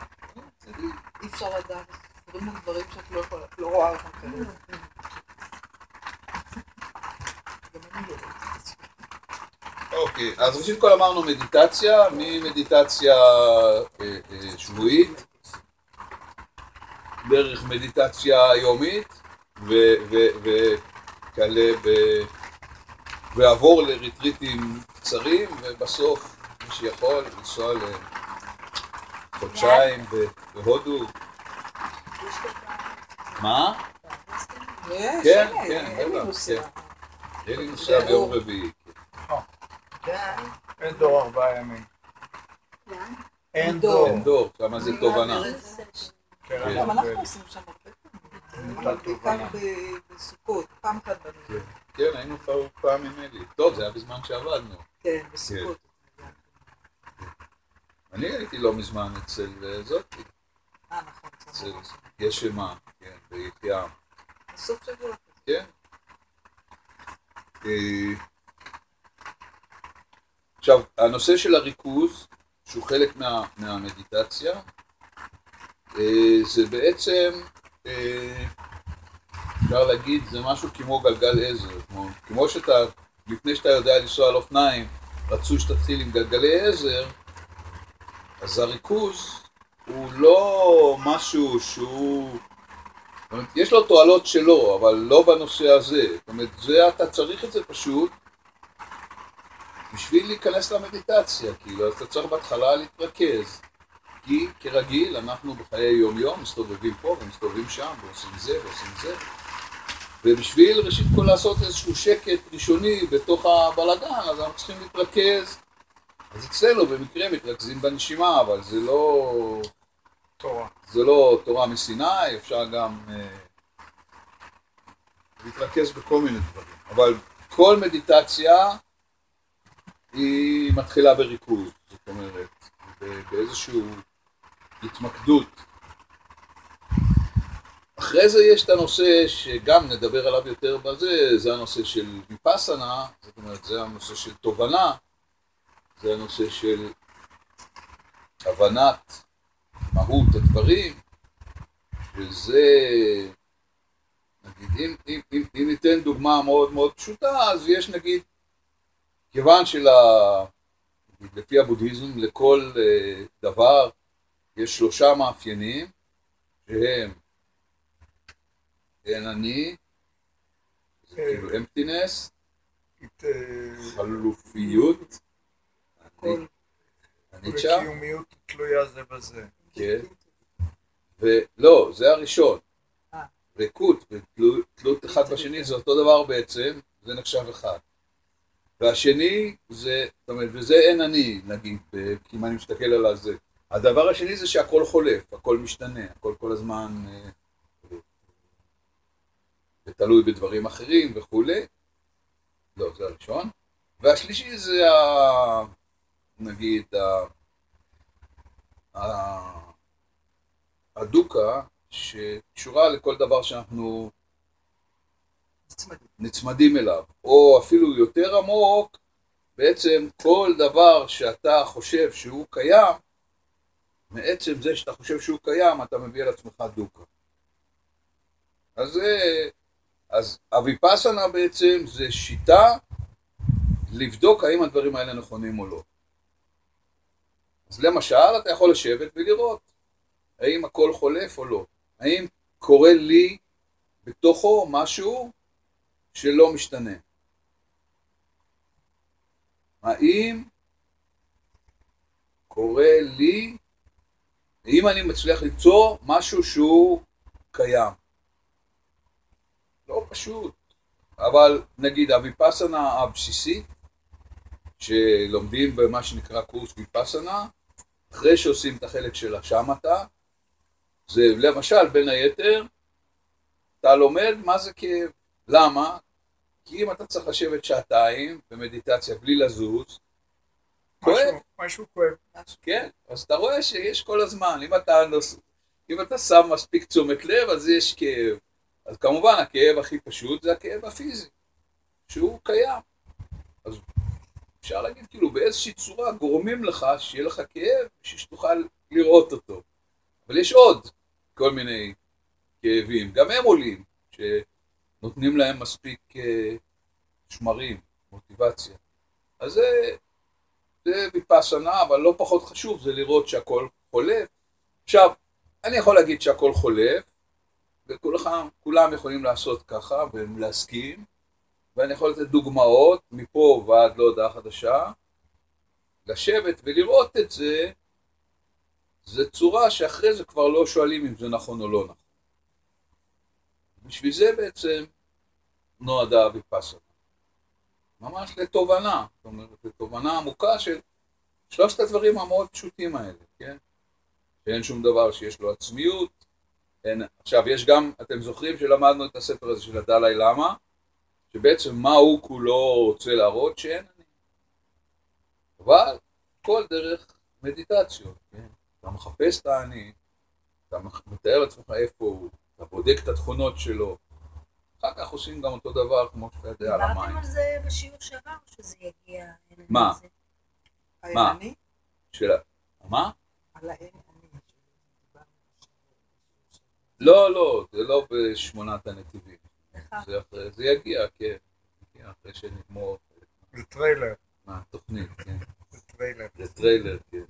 אי אפשר לדעת. קוראים לך דברים שאת לא לא רואה אותם כרגע. גם אני לא רואה את זה. אוקיי, אז ראשית כל אמרנו מדיטציה, ממדיטציה אה, אה, שבועית, דרך מדיטציה יומית, ו- ו- וכלה ב... ועבור לריטריטים קצרים, ובסוף מי שיכול לנסוע לחודשיים בהודו. מה? כן, כן, אין לי נוסע. יהיה לי נוסע ביום רביעי. אין דור ארבעה ימים. אין דור. אין דור, כמה זה תובנה. כן, כן. גם אנחנו עושים שם הרבה פעמים. אותה בעיקר בסוכות, פעם אחת בנו. כן, היינו פעם- פעם עם אלי. טוב, זה היה בזמן שעבדנו. כן, בסוכות. אני הייתי לא מזמן אצל אה, זאתי, אה, נכון, אצל ממש. גשמה, כן, ביחיעם. בסוף שבוע. כן. עכשיו, הנושא של הריכוז, שהוא חלק מה, מהמדיטציה, אה, זה בעצם, אה, אפשר להגיד, זה משהו כמו גלגל עזר. כמו, כמו שאתה, לפני שאתה יודע לנסוע על אופניים, רצו שתתחיל עם גלגלי עזר, אז הריכוז הוא לא משהו שהוא... זאת אומרת, יש לו תועלות שלו, אבל לא בנושא הזה. זאת אומרת, זה, אתה צריך את זה פשוט בשביל להיכנס למדיטציה, כאילו, אתה צריך בהתחלה להתרכז. כי כרגיל, אנחנו בחיי יום-יום מסתובבים פה ומסתובבים שם, ועושים זה ועושים זה. ובשביל ראשית כל לעשות איזשהו שקט ראשוני בתוך הבלגן, אז אנחנו צריכים להתרכז. אז אצלנו במקרה מתרכזים בנשימה, אבל זה לא... תורה. זה לא תורה מסיני, אפשר גם אה, להתרכז בכל מיני דברים. אבל כל מדיטציה היא מתחילה בריכוז, זאת אומרת, באיזושהי התמקדות. אחרי זה יש את הנושא שגם נדבר עליו יותר בזה, זה הנושא של ויפאסנה, זאת אומרת, זה הנושא של תובנה, זה הנושא של הבנת מהות הדברים, וזה, נגיד, אם, אם, אם, אם ניתן דוגמה מאוד מאוד פשוטה, אז יש נגיד, כיוון של לפי הבודהיזם, לכל אה, דבר יש שלושה מאפיינים, שהם אין אני, זה אה. כאילו אמפטינס, אה, חלופיות. הניטשה, וקיומיות תלויה זה בזה. כן. ולא, זה הראשון. אה. ריקות ותלות אחד בשני זה אותו דבר בעצם, זה נחשב אחד. והשני זה, זאת אומרת, וזה אין אני, נגיד, ב- כי אם אני מסתכל על הזה. הדבר השני זה שהכל חולף, הכל משתנה, הכל כל הזמן אה, ותלוי בדברים אחרים וכולי. לא, זה הראשון. והשלישי זה ה... נגיד, ה... ה- הדוקה שקשורה לכל דבר שאנחנו נצמדים. אליו, או אפילו יותר עמוק, בעצם כל דבר שאתה חושב שהוא קיים, מעצם זה שאתה חושב שהוא קיים, אתה מביא על עצמך דוקה. אז זה, אז הוויפאסנה בעצם זה שיטה לבדוק האם הדברים האלה נכונים או לא. אז למשל, אתה יכול לשבת ולראות האם הכל חולף או לא. האם קורה לי בתוכו משהו שלא משתנה. האם קורה לי, האם אני מצליח ליצור משהו שהוא קיים? לא פשוט, אבל נגיד הוויפאסנה הבסיסית, שלומדים במה שנקרא קורס ויפאסנה, אחרי שעושים את החלק של השמטה, זה למשל בין היתר, אתה לומד מה זה כאב. למה? כי אם אתה צריך לשבת שעתיים במדיטציה בלי לזוז, כואב, משהו- כואב. כן, אז אתה רואה שיש כל הזמן, אם אתה, נוס... אם אתה שם מספיק תשומת לב, אז יש כאב. אז כמובן, הכאב הכי פשוט זה הכאב הפיזי, שהוא קיים. אז אפשר להגיד, כאילו, באיזושהי צורה גורמים לך שיהיה לך כאב, בשביל שתוכל לראות אותו. אבל יש עוד כל מיני כאבים, גם הם עולים, שנותנים להם מספיק אה, שמרים, מוטיבציה. אז זה, זה ויפאסנה, אבל לא פחות חשוב זה לראות שהכל חולף. עכשיו, אני יכול להגיד שהכל חולף, וכולם יכולים לעשות ככה ולהסכים, ואני יכול לתת דוגמאות מפה ועד להודעה חדשה, לשבת ולראות את זה, זה צורה שאחרי זה כבר לא שואלים אם זה נכון או לא נכון. בשביל זה בעצם נועדה הוויפאסנה. ממש לתובנה, זאת אומרת, לתובנה עמוקה של שלושת הדברים המאוד פשוטים האלה, כן? שאין שום דבר שיש לו עצמיות. אין... עכשיו, יש גם, אתם זוכרים שלמדנו את הספר הזה של הדלאי למה, שבעצם מה הוא כולו רוצה להראות שאין אני. אבל כל דרך מדיטציות, כן? אתה מחפש את האני, אתה מתאר לעצמך איפה הוא, אתה בודק את התכונות שלו, אחר כך עושים גם אותו דבר כמו שאתה יודע על המים. דיברתם על זה בשיעור שעבר, שזה יגיע. מה? זה- מה? אני? של... ה- מה? על האין. לא, לא, זה לא בשמונת הנתיבים. זה, אחרי, זה יגיע, כן. יגיע אחרי שנגמור זה טריילר, מהתוכנית, כן. זה טריילר. זה טריילר, כן.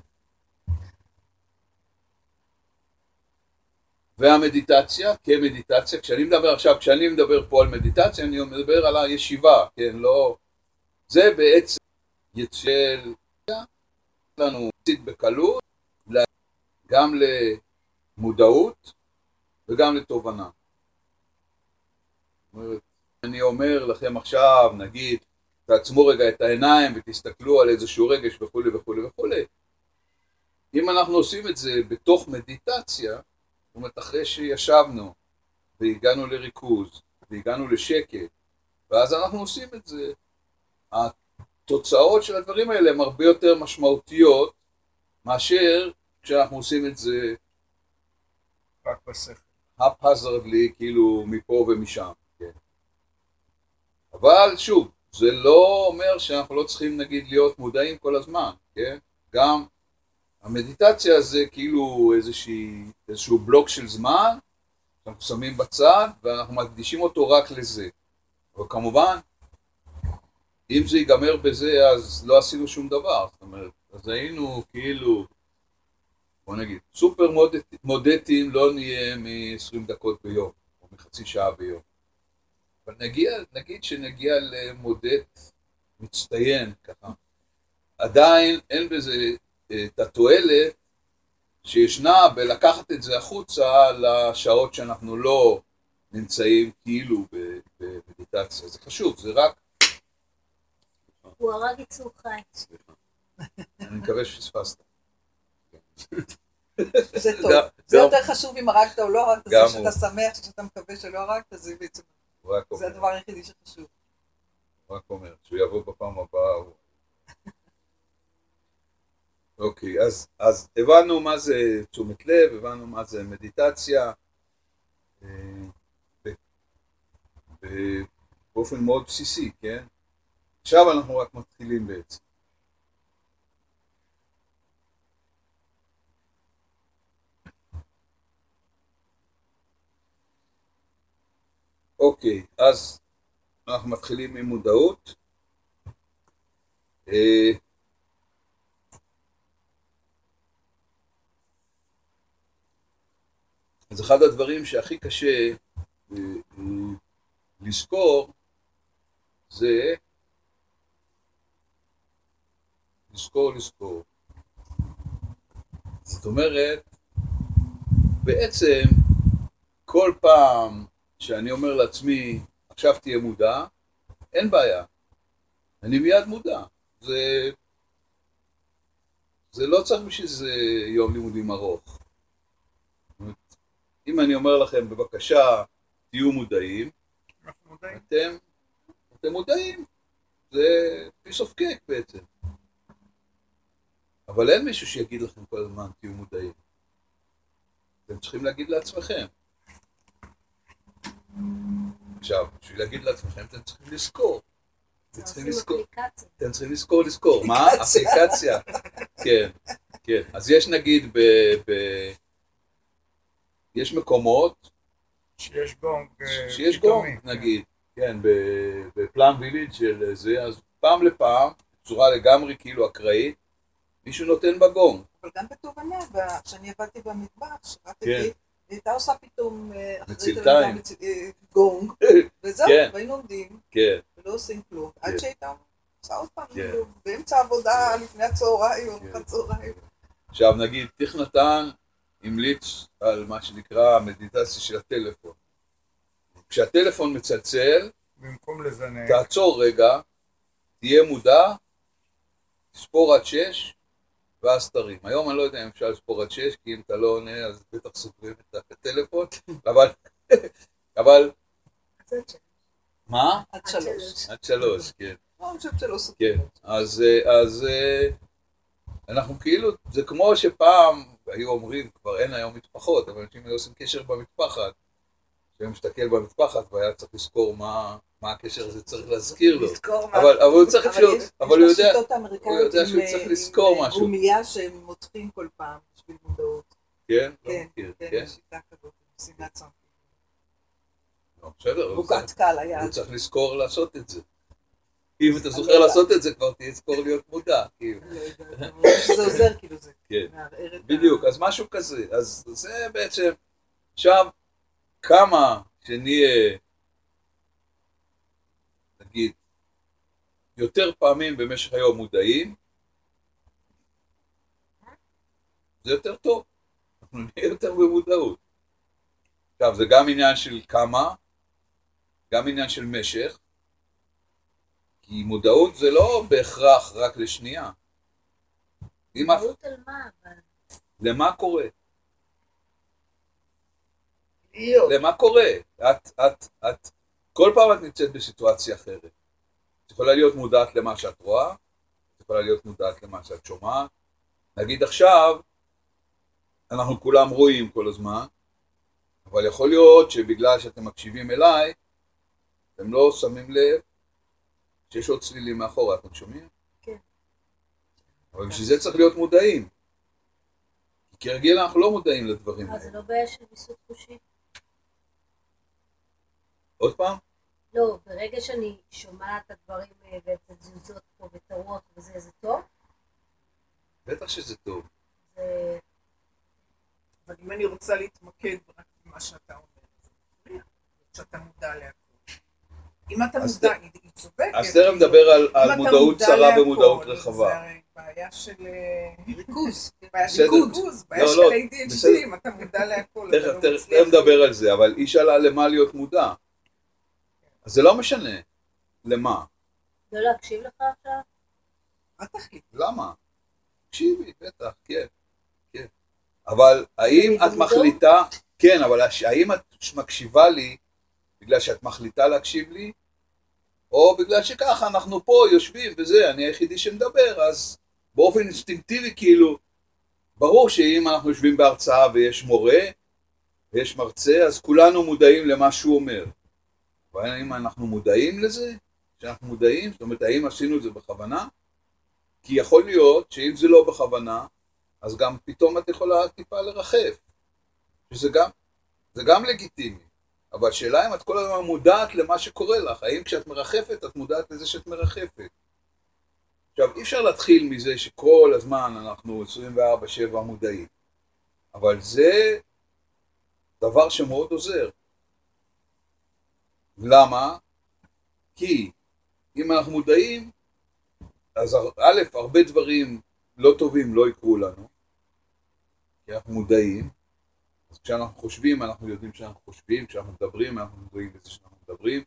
והמדיטציה, כמדיטציה, כשאני מדבר עכשיו, כשאני מדבר פה על מדיטציה, אני מדבר על הישיבה, כן, לא... זה בעצם יצא לנו יחסית בקלות, גם למודעות וגם לתובנה. אני אומר לכם עכשיו, נגיד, תעצמו רגע את העיניים ותסתכלו על איזשהו רגש וכולי וכולי וכולי. אם אנחנו עושים את זה בתוך מדיטציה, זאת אומרת, אחרי שישבנו והגענו לריכוז והגענו לשקט, ואז אנחנו עושים את זה, התוצאות של הדברים האלה הן הרבה יותר משמעותיות מאשר כשאנחנו עושים את זה רק בשכל. הפאזרדלי, כאילו מפה ומשם, כן. אבל שוב, זה לא אומר שאנחנו לא צריכים נגיד להיות מודעים כל הזמן, כן? גם המדיטציה זה כאילו איזושהי, איזשהו בלוק של זמן שאנחנו שמים בצד ואנחנו מקדישים אותו רק לזה. אבל כמובן, אם זה ייגמר בזה אז לא עשינו שום דבר, זאת אומרת, אז היינו כאילו, בוא נגיד, סופר מודט, מודטים לא נהיה מ-20 דקות ביום, או מחצי שעה ביום. אבל נגיע, נגיד שנגיע למודט מצטיין ככה, עדיין אין בזה את התועלת שישנה בלקחת את זה החוצה לשעות שאנחנו לא נמצאים כאילו במדיטציה. זה חשוב, זה רק, הוא הרג יצור חי. סליחה. אני מקווה שפספסת. זה טוב. זה יותר חשוב אם הרגת או לא הרגת, זה שאתה שמח, שאתה מקווה שלא הרגת, זה בעצם, זה הדבר היחידי שחשוב. הוא רק אומר, כשהוא יבוא בפעם הבאה הוא... אוקיי, אז, אז הבנו מה זה תשומת לב, הבנו מה זה מדיטציה, אה, באופן מאוד בסיסי, כן? עכשיו אנחנו רק מתחילים בעצם. אוקיי, אז אנחנו מתחילים עם מודעות. אז אחד הדברים שהכי קשה אה, אה, לזכור זה לזכור לזכור. זאת אומרת, בעצם כל פעם שאני אומר לעצמי, עכשיו תהיה מודע, אין בעיה. אני מיד מודע. זה, זה לא צריך בשביל זה יום לימודים ארוך. אם אני אומר לכם, בבקשה, תהיו מודעים. אתם, אתם מודעים. זה piece of cake בעצם. אבל אין מישהו שיגיד לכם כל הזמן, תהיו מודעים. אתם צריכים להגיד לעצמכם. עכשיו, בשביל להגיד לעצמכם, אתם צריכים לזכור. אתם צריכים לזכור. אתם צריכים לזכור, לזכור. מה? אפליקציה. כן, כן. אז יש נגיד ב... ב... יש מקומות שיש גונג אה, שיש. גונג, נגיד, כן, ב- בפלאם ויליג' של זה, אז פעם לפעם, בצורה לגמרי כאילו אקראית, מישהו נותן בגונג. אבל גם בתובנה, כשאני עבדתי במטבח, כן. שירתתי, היא הייתה עושה פתאום אה, אחרי. תלמידה אה, גונג, וזהו, כן. והיינו עומדים, כן, ולא עושים כלום. כן. עד שהייתה עושה עוד פעם, כן. כאילו, באמצע העבודה, לפני הצהריים, או כן. אחת צהריים. עכשיו נגיד, תיך נתן המליץ על מה שנקרא המדיטציה של הטלפון. כשהטלפון מצלצל, במקום לזנק. תעצור רגע, תהיה מודע, תספור עד שש, ואז תרים. היום אני לא יודע אם אפשר לספור עד שש, כי אם אתה לא עונה, אז בטח סוגרים את הטלפון, אבל, אבל. מה? עד שלוש. עד שלוש, כן. לא, כן. אז, אה, אז אה, אנחנו כאילו, זה כמו שפעם היו אומרים, כבר אין היום מטפחות, אבל אנשים היו עושים קשר במטפחת, כשהוא מסתכל במטפחת והיה צריך לזכור מה, מה הקשר הזה צריך להזכיר לו. לזכור מה... אבל, אבל הוא צריך אבל לשאול, יש- אבל הוא יש יודע, בשיטות האמריקאיות הוא יודע שהוא אה, צריך עם, לזכור אה, משהו. גומייה שהם מותחים כל פעם בשביל מודעות. כן? לא כן, מכיר, כן, כן? יש שיטה כזאת, עושים לעצמם. לא, בסדר, הוא עוגת צריך- קל היה. הוא צריך לזכור לעשות את זה. אם אתה זוכר לעשות את זה, כבר תזכור להיות מודע, כאילו. לא זה עוזר, כאילו זה כן. בדיוק, אז משהו כזה. אז זה בעצם, עכשיו, כמה שנהיה, נגיד, יותר פעמים במשך היום מודעים, זה יותר טוב. אנחנו נהיה יותר במודעות. עכשיו, זה גם עניין של כמה, גם עניין של משך, כי מודעות זה לא בהכרח רק לשנייה. מודעות על מה? אבל? למה קורה? למה קורה? את, את, את, כל פעם את נמצאת בסיטואציה אחרת. את יכולה להיות מודעת למה שאת רואה, את יכולה להיות מודעת למה שאת שומעת. נגיד עכשיו, אנחנו כולם רואים כל הזמן, אבל יכול להיות שבגלל שאתם מקשיבים אליי, אתם לא שמים לב שיש עוד צלילים מאחורה, אתם שומעים? כן. אבל בשביל זה צריך להיות מודעים. כי כרגיל אנחנו לא מודעים לדברים אה, זה האלה. לא בעיה של ויסות חושי? עוד פעם? לא, ברגע שאני שומעת את הדברים אה, ואת התזוזות פה ואת הרוח וזה, זה טוב? בטח שזה טוב. זה... אבל אם אני רוצה להתמקד רק במה שאתה אומר, זה מפריע, שאתה מודע להכל. אם אתה מודע, היא צודקת. אז תכף כאילו, נדבר על, אם על אתה מודעות מודע צרה ומודעות זה רחבה. הרי בעיה של... אה, ריכוז. בעיה של בסדר. ריכוז, בעיה לא, של לא, ADHD. אם אתה מודע להכל. תכף אתה לא נדבר על זה, אבל היא שאלה למה להיות מודע. אז זה לא משנה. למה? לא להקשיב לך עכשיו? מה תחליט? למה? תקשיבי, בטח, כן, כן. אבל האם את? מחליטה, כן, אבל האם את מקשיבה לי בגלל שאת מחליטה להקשיב לי, או בגלל שככה אנחנו פה יושבים וזה, אני היחידי שמדבר, אז באופן אינסטינקטיבי כאילו, ברור שאם אנחנו יושבים בהרצאה ויש מורה ויש מרצה, אז כולנו מודעים למה שהוא אומר. אבל האם אנחנו מודעים לזה? שאנחנו מודעים? זאת אומרת, האם עשינו את זה בכוונה? כי יכול להיות שאם זה לא בכוונה, אז גם פתאום את יכולה טיפה לרחף. שזה גם, גם לגיטימי. אבל השאלה אם את כל הזמן מודעת למה שקורה לך. האם כשאת מרחפת, את מודעת לזה שאת מרחפת. עכשיו, אי אפשר להתחיל מזה שכל הזמן אנחנו 24-7 מודעים. אבל זה דבר שמאוד עוזר. למה? כי אם אנחנו מודעים, אז א', הרבה דברים לא טובים לא יקרו לנו, כי אנחנו מודעים. כשאנחנו חושבים, אנחנו יודעים שאנחנו חושבים, כשאנחנו מדברים, אנחנו מודעים לזה שאנחנו מדברים,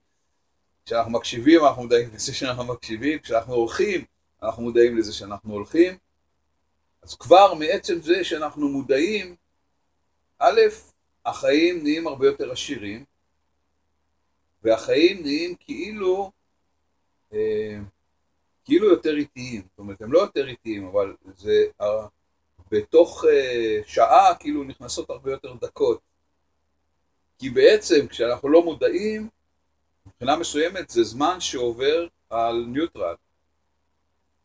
כשאנחנו מקשיבים, אנחנו מודעים לזה שאנחנו מקשיבים, כשאנחנו הולכים, אנחנו מודעים לזה שאנחנו הולכים. אז כבר מעצם זה שאנחנו מודעים, א', החיים נהיים הרבה יותר עשירים, והחיים נהיים כאילו, אה, כאילו יותר איטיים. זאת אומרת, הם לא יותר איטיים, אבל זה, בתוך אה, שעה כאילו נכנסות הרבה יותר דקות. כי בעצם כשאנחנו לא מודעים, מבחינה מסוימת זה זמן שעובר על ניוטרל.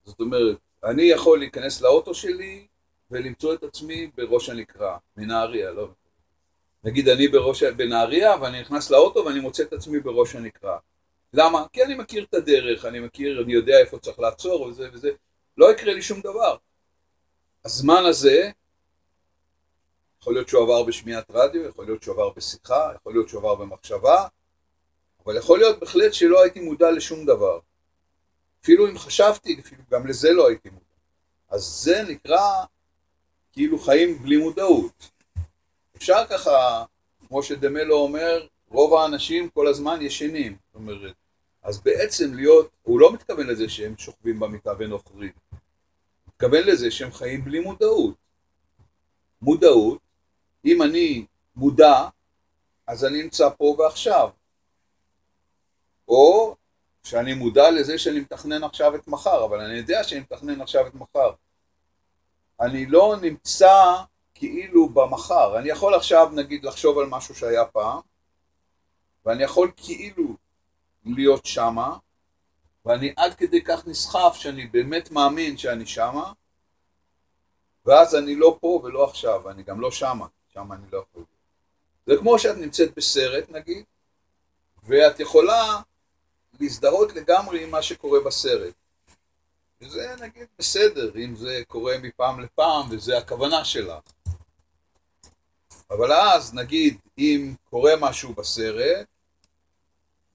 זאת אומרת, אני יכול להיכנס לאוטו שלי ולמצוא את עצמי בראש הנקרה, מנהריה, לא. נגיד אני בראש, בנהריה ואני נכנס לאוטו ואני מוצא את עצמי בראש הנקרה. למה? כי אני מכיר את הדרך, אני מכיר, אני יודע איפה צריך לעצור וזה וזה. לא יקרה לי שום דבר. הזמן הזה, יכול להיות שהוא עבר בשמיעת רדיו, יכול להיות שהוא עבר בשיחה, יכול להיות שהוא עבר במחשבה, אבל יכול להיות בהחלט שלא הייתי מודע לשום דבר. אפילו אם חשבתי, אפילו גם לזה לא הייתי מודע. אז זה נקרא כאילו חיים בלי מודעות. אפשר ככה, כמו שדמלו אומר, רוב האנשים כל הזמן ישנים. זאת אומרת, אז בעצם להיות, הוא לא מתכוון לזה שהם שוכבים במיטה ונוחרים. מתכוון לזה שהם חיים בלי מודעות. מודעות, אם אני מודע, אז אני נמצא פה ועכשיו. או שאני מודע לזה שאני מתכנן עכשיו את מחר, אבל אני יודע שאני מתכנן עכשיו את מחר. אני לא נמצא כאילו במחר. אני יכול עכשיו, נגיד, לחשוב על משהו שהיה פעם, ואני יכול כאילו להיות שמה, ואני עד כדי כך נסחף שאני באמת מאמין שאני שמה, ואז אני לא פה ולא עכשיו, ואני גם לא שמה, שמה אני לא יכול. זה כמו שאת נמצאת בסרט, נגיד, ואת יכולה להזדהות לגמרי עם מה שקורה בסרט. וזה נגיד בסדר, אם זה קורה מפעם לפעם וזה הכוונה שלך. אבל אז נגיד אם קורה משהו בסרט,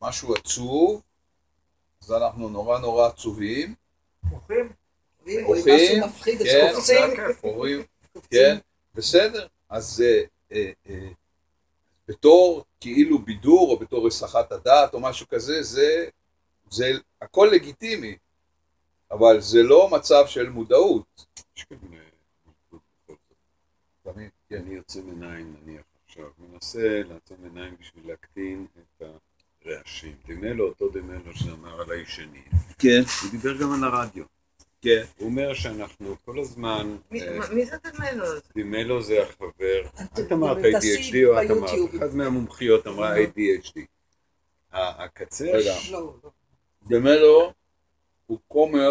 משהו עצוב, אז אנחנו נורא נורא עצובים, משהו מפחיד, אז כן, קופצים. כן, בסדר, אז אה, אה, אה, בתור כאילו בידור או בתור הסחת הדעת או משהו כזה, זה, זה הכל לגיטימי, אבל זה לא מצב של מודעות. יש כאן בכל זאת. תמיד, כן. אני יוצא מעיניים נניח עכשיו, מנסה לעצום עיניים בשביל להקטין את הרעשים. דמה לו אותו דמה לו שאמר על הישנים. כן, הוא דיבר גם על הרדיו. כן. הוא אומר שאנחנו כל הזמן, מי- אה, זה דמנו? דימלו זה החבר, את אמרת ADHD או את אמרת. אחת מהמומחיות אמרה ADHD. ה- הקצה. הש- לא, לא. דמלו הוא כומר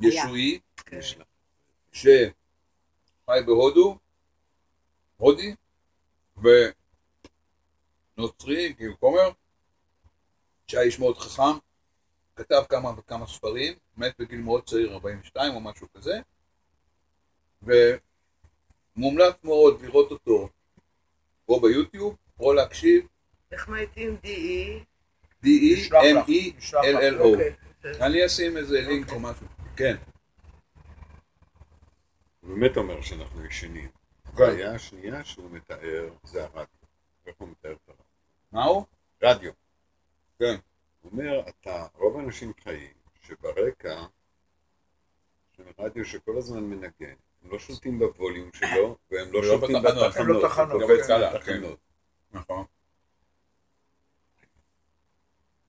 ישועי יש לה. שחי בהודו, הודי, כאילו כומר, שהיה איש מאוד חכם, כתב כמה וכמה ספרים, מת בגיל מאוד צעיר, 42 או משהו כזה, ומומלץ מאוד לראות אותו או ביוטיוב, או להקשיב, איך מאייתים DE? D-E-M-E-L-L-O. אוקיי. אני אשים איזה לינק או משהו. כן. הוא באמת אומר שאנחנו ישנים. הבעיה השנייה שהוא מתאר זה הרדיו. איך הוא מתאר את הרדיו? מה הוא? רדיו. כן. הוא אומר, אתה, רוב האנשים חיים שברקע של רדיו שכל הזמן מנגן, הם לא שולטים בווליום שלו, והם לא לא שולטים בתחנות. הם לא תחנות, כן. התחנות. נכון.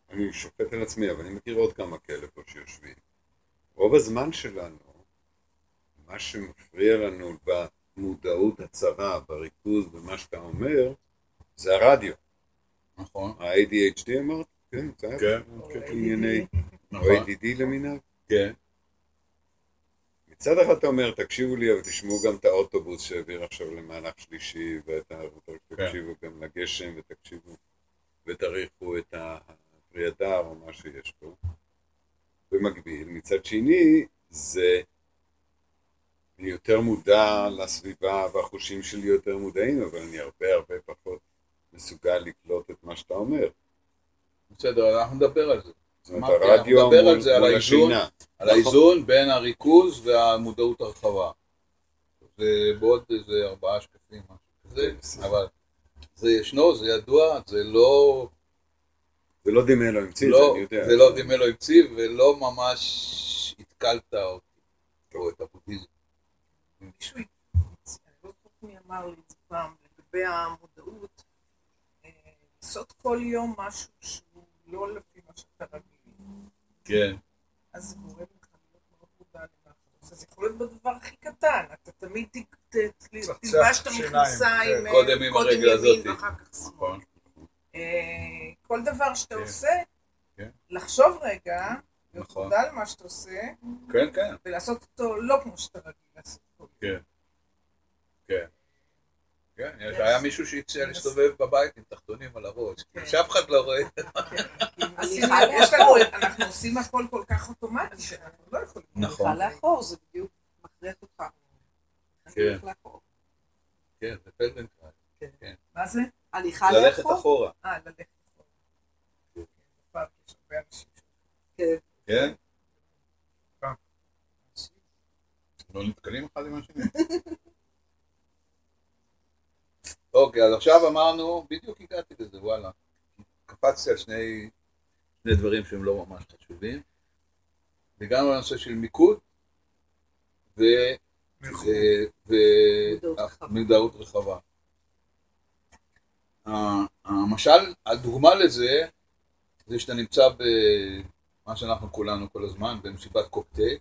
אני שופט על עצמי, אבל אני מכיר עוד כמה כאלה פה שיושבים. רוב הזמן שלנו, מה שמפריע לנו במודעות הצרה, בריכוז, במה שאתה אומר, זה הרדיו. נכון. ה-ADHD אמרת? כן, זה היה כן. כן, ענייני, או נכון. ADD למיניו. כן. מצד אחד אתה אומר, תקשיבו לי, אבל תשמעו גם את האוטובוס שהעביר עכשיו למהלך שלישי, ואת ה... תקשיבו גם לגשם, ותקשיבו, ותריחו את הפרי או מה שיש פה. במקביל, מצד שני, זה אני יותר מודע לסביבה והחושים שלי יותר מודעים, אבל אני הרבה הרבה פחות מסוגל לקלוט את מה שאתה אומר. בסדר, אנחנו נדבר על זה. זאת אומרת, הרדיו אנחנו נדבר מול על זה, על האיזון. השינה. על נכון. האיזון בין הריכוז והמודעות הרחבה. זה בעוד איזה ארבעה שקפים, משהו כזה, בסדר. אבל זה ישנו, זה ידוע, זה לא, זה לא דימה לו המציא, זה לא אני יודע. זה לא דימה לו המציא ולא ממש התקלת אותי, או את הבודהיזם. מישהו, אני לא זוכרת מי אמר לי את זה פעם, לגבי המודעות, לעשות כל יום משהו שהוא לא לפי מה שאתה רגיל, כן. אז זה גורם לך להיות מאוד מודע למה אתה עושה. זה יכול להיות בדבר הכי קטן, אתה תמיד תלבש את המכנסיים, כן. אה, קודם עם הרגל ימין הזאתי. ואחר כך שמאל. נכון. אה, כל דבר שאתה כן. עושה, כן. לחשוב רגע, להיות נכון. מודע למה שאתה עושה. ולעשות אותו לא כמו שאתה רגיל לעשות אותו. כן. כן. כן, היה מישהו שהציע להסתובב בבית עם תחתונים על הראש, כן. שאף אחד לא רואה. כן, כן. כאילו, אנחנו עושים הכל כל כך אוטומטי, שאנחנו לא יכולים. נכון. לאחור זה בדיוק מכריח אותך. כן. כן, זה פלדנקרייז. כן. מה זה? הליכה לאחור? ללכת אחורה. אה, ללכת אחורה. כן. לא נתקלים אחד עם השני. אוקיי, אז עכשיו אמרנו, בדיוק הגעתי לזה, וואלה. קפצתי על שני, שני דברים שהם לא ממש חשובים. הגענו לנושא של מיקוד ו... ו- ו- מודעות רחבה. המשל, הדוגמה לזה, זה שאתה נמצא במה שאנחנו כולנו כל הזמן, במסיבת קוקטייל,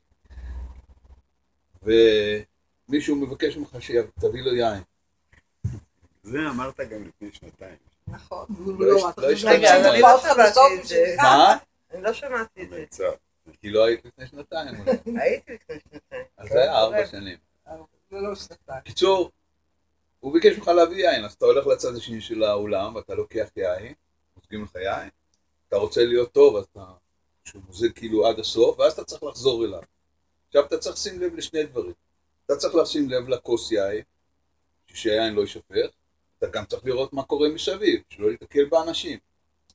ומישהו מבקש ממך שתביא לו יין. זה אמרת גם לפני שנתיים. נכון. לא יש- לא לא שמעתי את זה. מה? אני לא שמעתי את זה. המלצר. כי לא היית לפני שנתיים. הייתי לפני שנתיים. אז זה היה ארבע שנים. זה לא שנתיים. קיצור, הוא ביקש ממך להביא יין, אז אתה הולך לצד השני של האולם ואתה לוקח יין, מוזגים לך יין, אתה רוצה להיות טוב, אז אתה שהוא מוזג כאילו עד הסוף, ואז אתה צריך לחזור אליו. עכשיו אתה צריך לשים לב לשני דברים. אתה צריך לשים לב לכוס יין, שהיין לא יישפך, אתה גם צריך לראות מה קורה מסביב, שלא להתקל באנשים.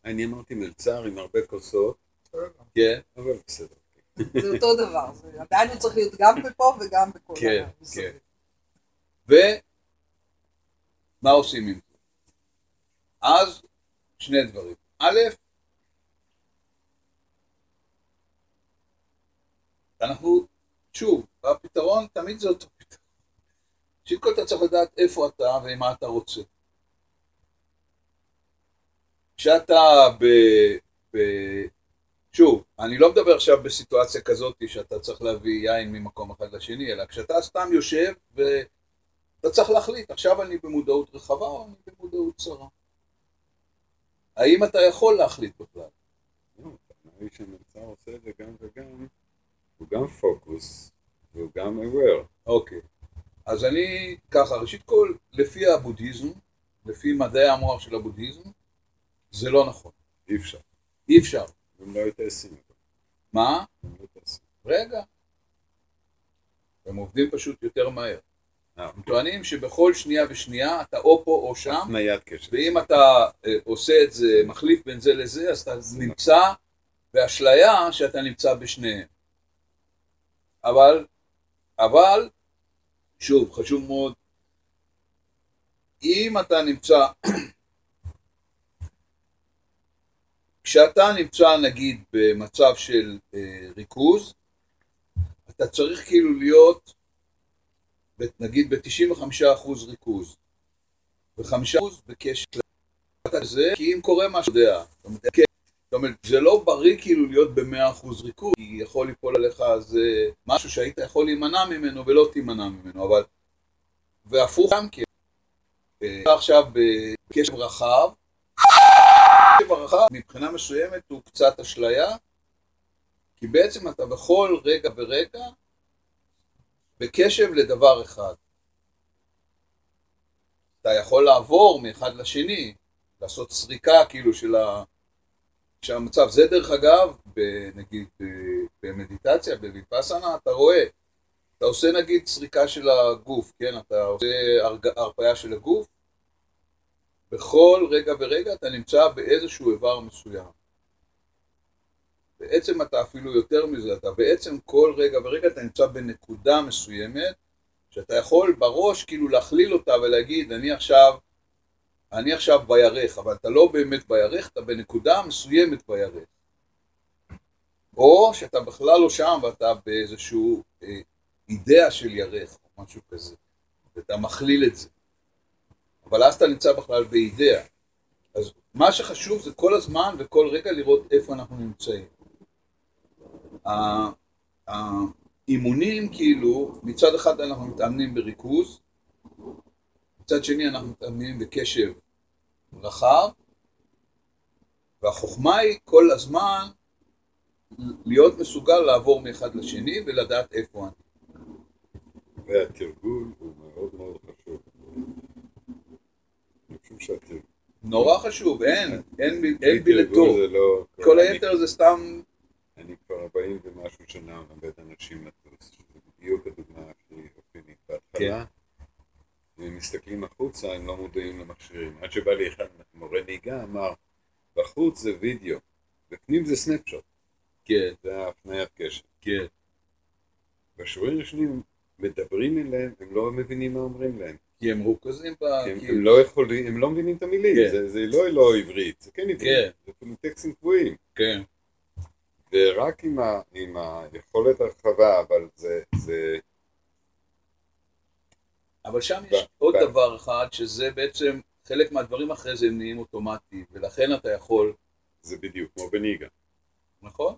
אני אמרתי מלצר עם הרבה כוסות, כן, אבל בסדר. זה אותו דבר. עדיין הוא צריך להיות גם בפה וגם בכל כן. כן. ומה עושים עם זה? אז שני דברים. א', אנחנו, שוב, הפתרון תמיד זה אותו. ראשית כל אתה צריך לדעת איפה אתה ומה אתה רוצה. כשאתה ב... ב... שוב, אני לא מדבר עכשיו בסיטואציה כזאת שאתה צריך להביא יין ממקום אחד לשני, אלא כשאתה סתם יושב ואתה צריך להחליט, עכשיו אני במודעות רחבה או אני במודעות צרה. האם אתה יכול להחליט בכלל? לא, היא שהמלצר עושה את זה גם וגם, הוא גם פוקוס, והוא גם aware. אוקיי. אז אני, ככה, ראשית כל, לפי הבודהיזם, לפי מדעי המוח של הבודהיזם, זה לא נכון. אי אפשר. אי אפשר. הם לא היו טייסים. אבל. מה? הם לא טייסים. רגע. הם עובדים פשוט יותר מהר. אה, הם טוענים שבכל שנייה ושנייה אתה או פה או שם. ואם אתה אה, עושה את זה, מחליף בין זה לזה, אז אתה נמצא באשליה שאתה נמצא בשניהם. אבל, אבל, שוב, חשוב מאוד, אם אתה נמצא, כשאתה נמצא נגיד במצב של אה, ריכוז, אתה צריך כאילו להיות, נגיד ב-95% ריכוז, ו-5% בקשר לזה, כי אם קורה משהו, אתה יודע, זאת אומרת, זה לא בריא כאילו להיות ב-100% ריכוז, כי יכול ליפול עליך איזה משהו שהיית יכול להימנע ממנו ולא תימנע ממנו, אבל... והפוך גם כן, אה, עכשיו בקשב רחב, קשב הרחב מבחינה מסוימת הוא קצת אשליה, כי בעצם אתה בכל רגע ורגע בקשב לדבר אחד. אתה יכול לעבור מאחד לשני, לעשות סריקה כאילו של, ה... של המצב. זה דרך אגב, נגיד ב- במדיטציה, בוויפאסנה, אתה רואה, אתה עושה נגיד סריקה של הגוף, כן? אתה עושה. הרפאיה של הגוף, בכל רגע ורגע אתה נמצא באיזשהו איבר מסוים. בעצם אתה אפילו יותר מזה, אתה בעצם כל רגע ורגע אתה נמצא בנקודה מסוימת, שאתה יכול בראש כאילו להכליל אותה ולהגיד, אני עכשיו, אני עכשיו בירך, אבל אתה לא באמת בירך, אתה בנקודה מסוימת בירך. או שאתה בכלל לא שם ואתה באיזשהו אה, אידאה של ירך, או משהו כזה, ואתה מכליל את זה. אבל אז אתה נמצא בכלל באידאה. אז מה שחשוב זה כל הזמן וכל רגע לראות איפה אנחנו נמצאים. האימונים כאילו, מצד אחד אנחנו מתאמנים בריכוז, מצד שני אנחנו מתאמנים בקשב רחב, והחוכמה היא כל הזמן להיות מסוגל לעבור מאחד לשני ולדעת איפה אני. והתרגול הוא מאוד מאוד חשוב. אני חושב שהתרגול... נורא חשוב, אין, אין, בלתו. לא... כל היתר זה סתם, אני כבר 40 ומשהו שנה מלמד אנשים לטוס, שזה בדיוק הדוגמה הכי אופיינית. בהתחלה, אם הם מסתכלים החוצה, הם לא מודעים למכשירים. עד שבא לי אחד מורה נהיגה, אמר, בחוץ זה וידאו, בפנים זה סנפשוט, כן, זה ההפניית קשר. כן, בשיעורים הראשונים מדברים אליהם, הם לא מבינים מה אומרים להם. כי הם מרוכזים ב... כי הם, כאילו- הם לא יכולים, הם לא מבינים את המילים, כן. זה, זה לא לא עברית, זה כן עברית, כן. זה כאילו טקסטים קבועים. כן. ורק עם, ה, עם היכולת הרחבה, אבל זה, זה אבל שם ב- יש עוד ב- דבר אחד, שזה בעצם, חלק מהדברים אחרי זה הם נהיים אוטומטיים, ולכן אתה יכול, זה בדיוק כמו בניגה. נכון?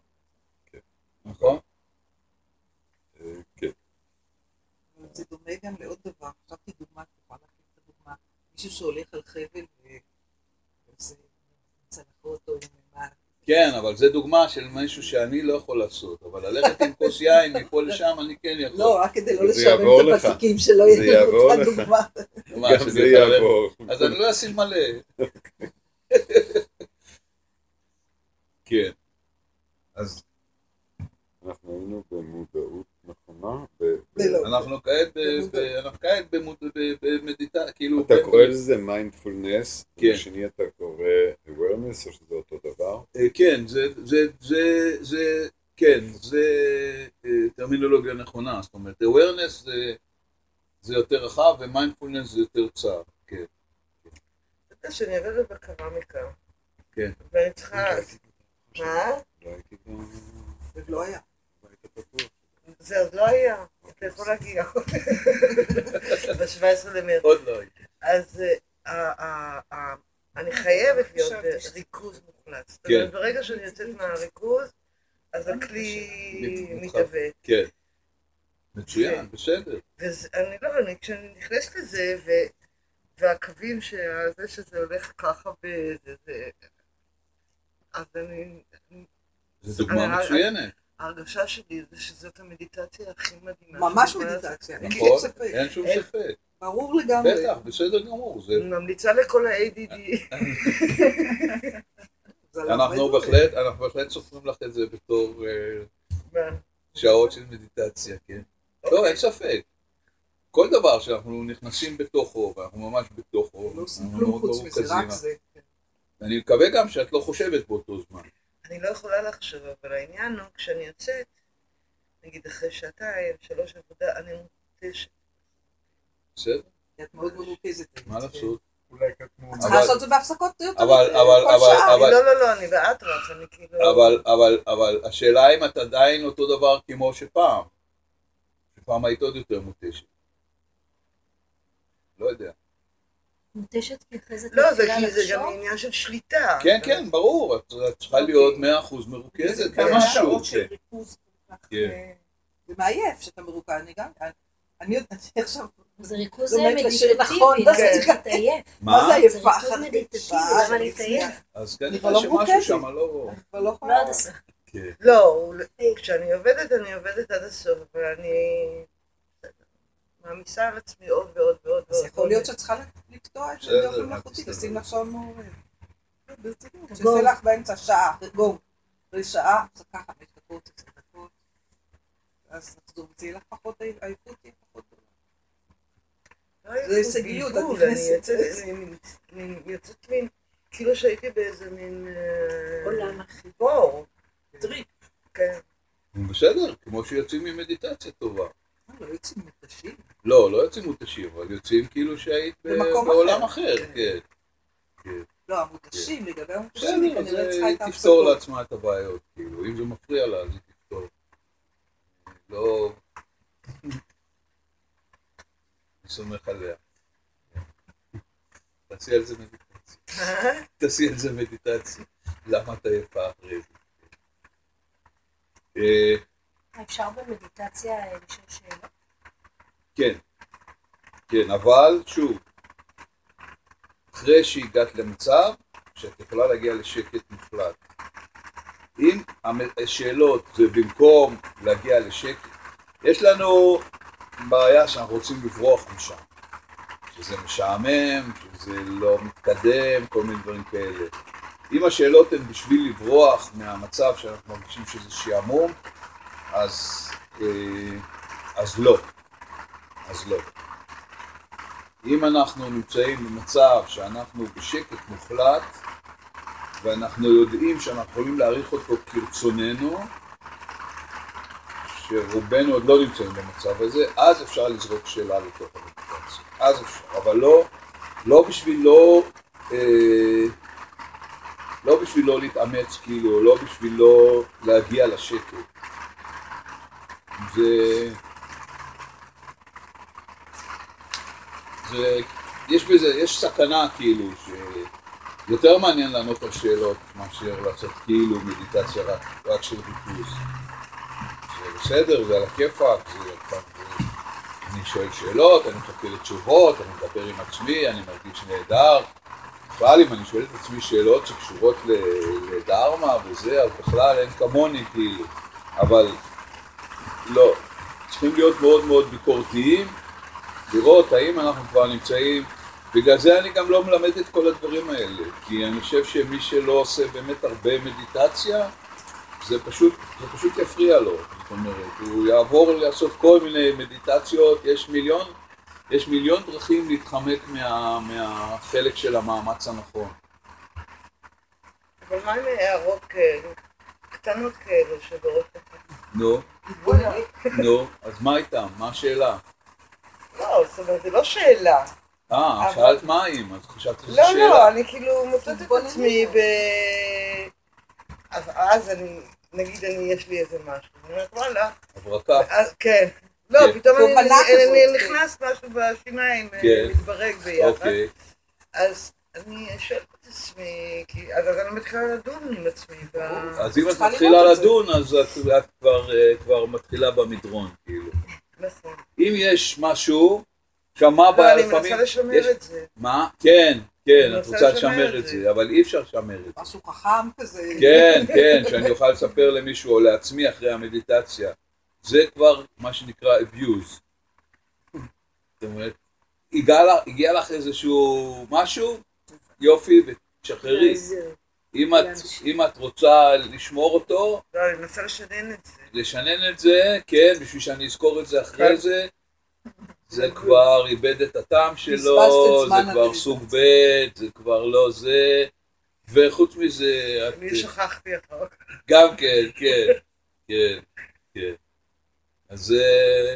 כן. נכון? אה, כן. זה דומה גם לעוד דבר, חשבתי דוגמה, יכולה להכיר את הדוגמה, מישהו שהולך על חבל ו- וזה צלחות או עם מה, כן, אבל זה דוגמה של משהו שאני לא יכול לעשות, אבל ללכת עם כוס יין מפה לשם אני כן יכול. לא, רק כדי לא לשעמם את לך. הוותיקים שלא זה יהיה אותה לך. דוגמה. מה, גם זה? יעבור. אז אני לא אשים מלא. כן. אז אנחנו היינו במודעות זה לא. אנחנו כעת ב- ב- במודעות. אנחנו כעת במוד- ב- במדיטציה, כאילו... אתה ב- קורא לזה מיינדפולנס, כן. בשני אתה קורא awareness או שזה אותו דבר? אה, כן, זה, כן, זה אה, טרמינולוגיה נכונה, זאת אומרת, awareness זה, זה יותר רחב ומיינדפולנס זה יותר צר, כן. אתה יודע שאני עובדת בקרמיקה. כן. ואני צריכה... מה? לא הייתי גם... זה לא היה. לא היית פתוח. זה עוד לא היה. אתה יכול להגיע. ב-17 למרץ. עוד לא הייתי. אז אה, ה- ה- ה- אני חייבת להיות בריכוז מוחלט. זאת כן. אומרת, ברגע שאני יוצאת מהריכוז, אז הכלי. מתהווה. כן. מצוין, בסדר. ואני לא, אני, כשאני נכנסת לזה, ו, והקווים שזה שזה הולך ככה בזה, זה... אז אני... זו דוגמה מצוינת, ההרגשה שלי זה שזאת המדיטציה הכי מדהימה. ממש מדיטציה, אין נכון? ספק. אין שום? ספק. ברור לגמרי. בטח, בסדר גמור. ממליצה לכל ה-ADD. הרבה אנחנו דברים. בהחלט, אנחנו בהחלט סופרים לך את זה בתור אה, שעות של מדיטציה, כן. לא, אין ספק. כל דבר שאנחנו נכנסים בתוכו, ואנחנו ממש בתוכו, לא עושים אנחנו כלום מאוד חוץ מזה, מרוכזים. רק זה. כן. אני מקווה גם שאת לא חושבת באותו זמן. אני לא יכולה לחשוב, אבל העניין הוא, כשאני יוצאת, נגיד אחרי שעתיים, שלוש עבודה, אני מותשת. בסדר? את מאוד מרוכזת. מה לעשות? אולי כתמו... את צריכה לעשות את זה בהפסקות יותר אבל- אבל- כל אבל- שעה. אבל- לא, לא, לא, אני באטרף, אני כאילו... אבל, אבל, אבל השאלה אם את עדיין אותו דבר כמו שפעם. שפעם היית עוד יותר מותשת. לא יודע. מותשת כי אחרי זה לא, זה כי זה גם. עניין של שליטה. כן, כן, ברור, את צריכה להיות מאה אחוז מרוכזת זה במשהו. כמה שעות כן. ריכוז כל כך... אה, זה מעייף שאתה מרוכז, אני גם... אני יודעת, אני עכשיו... זה ריכוז לשיר מדיטטיבי, נכון? מה זה זה עייפה? ריכוז אחת מדיטטיבי, אני להתעייף? אז כנראה לא שמשהו. שם לא... לא. לא עד הסוף. כן. לא, הוא- כשאני עובדת, אני עובדת עד הסוף, אבל אני מעמיסה על עצמי עוד ועוד ועוד אז. יכול להיות שאת צריכה לקטוע את זה באופן מלאכותי. לשים לך שעון מעורר. שיעשה לך באמצע שעה, גונג. אחרי שעה, הפסקה חמש דקות, עשר דקות. אז נחזור, יהיה לך פחות, העייפות תהיה פחות גדולה. לא, זה הישגיות, את נכנסת. אני- יוצאת מין, כאילו שהייתי באיזה מין... אה, עולם אחי. בור. טריק. כן. בסדר, כמו שיוצאים ממדיטציה טובה. אה, לא יוצאים מותשים. לא, לא יוצאים מותשים, אבל יוצאים כאילו שהיית במקום בעולם אחר. אחר, כן. לא, המותשים, לגבי המותשים, היא כנראה צריכה היא את תפתור ההפסקות. לעצמה את הבעיות, כאילו, אם זה מפריע לה, אז היא תפתור. לא... אני סומך עליה. תעשי על זה מדיטציה. תעשי על זה מדיטציה. למה את עייפה אחרי זה? אפשר במדיטציה אה, לשאול שאלות? כן, כן, אבל שוב, אחרי שהגעת למצב שאת יכולה להגיע לשקט מוחלט. אם השאלות זה במקום להגיע לשקט, יש לנו בעיה שאנחנו רוצים לברוח משם, שזה משעמם, שזה לא מתקדם, כל מיני דברים כאלה. אם השאלות הן בשביל לברוח מהמצב שאנחנו מרגישים שזה שעמום, אז, אה, אז לא. אז לא. אם אנחנו נמצאים במצב שאנחנו בשקט מוחלט ואנחנו יודעים שאנחנו יכולים להעריך אותו כרצוננו, שרובנו עוד לא נמצאים במצב הזה, אז אפשר לזרוק שאלה לתוך המדיטציה. אז אפשר, אבל לא, לא בשביל לא, אה, לא בשביל לא להתאמץ כאילו, לא בשביל לא להגיע לשקט. זה, זה, יש בזה, יש סכנה כאילו, שיותר מעניין לענות על שאלות מאשר לעשות כאילו מדיטציה רק, רק של ריכוז. זה בסדר, זה על הכיפאק, זה, אני שואל שאלות, אני מחכה לתשובות, אני מדבר עם עצמי, אני מרגיש נהדר. בכלל, אם אני שואל את עצמי שאלות שקשורות לדרמה וזה, אז בכלל אין כמוני כאילו. אבל לא, צריכים להיות מאוד מאוד ביקורתיים, לראות האם אנחנו כבר נמצאים, בגלל זה אני גם לא מלמד את כל הדברים האלה, כי אני חושב שמי שלא עושה באמת הרבה מדיטציה, זה פשוט, זה פשוט יפריע לו, זאת אומרת, הוא יעבור לעשות כל מיני מדיטציות, יש מיליון, יש מיליון דרכים להתחמק מה, מהחלק של המאמץ הנכון. אבל מה עם הערות כאלו? קטנות כאלו לך? נו. נו, אז מה איתם? מה השאלה? לא, זאת אומרת, זה לא שאלה. אה, שאלת מים, אז חשבתי שזו לא, שאלה. לא, אני כאילו מוצאת את. עצמי ב... אז אז אני, נגיד אני, יש לי איזה משהו, אני אומרת וואלה, הברקה. כן. לא, כן. פתאום אני- כזאת, נכנס משהו בשיניים, כן. מתברג ביחד. אוקיי. אז אני שואלת את עצמי, כי אז אני מתחילה לדון עם עצמי. ב- אז אם את מתחילה. לדון, אז את את כבר, אה, כבר מתחילה במדרון, כאילו. נכון. אם יש משהו, עכשיו מה לא, הבעיה אני לפעמים? מנסה לשמר יש- את זה. מה? כן, כן, אני את רוצה לשמר את זה. אבל אי אפשר לשמר את זה. משהו חכם כזה. כן, כן, שאני אוכל לספר למישהו או לעצמי אחרי המדיטציה. זה כבר מה שנקרא abuse. זאת אומרת, הגיע לך איזשהו משהו, יופי, ותשחררי. אם את, אם את רוצה לשמור אותו, לא, אני מנסה לשנן את זה. לשנן את זה, כן, בשביל שאני אזכור את זה אחרי כן. זה, זה כבר איבד את הטעם שלו, זה כבר. סוג ב', זה כבר לא זה, וחוץ מזה, את, אני שכחתי אחר כך. גם כן, כן, כן, כן. אז אה,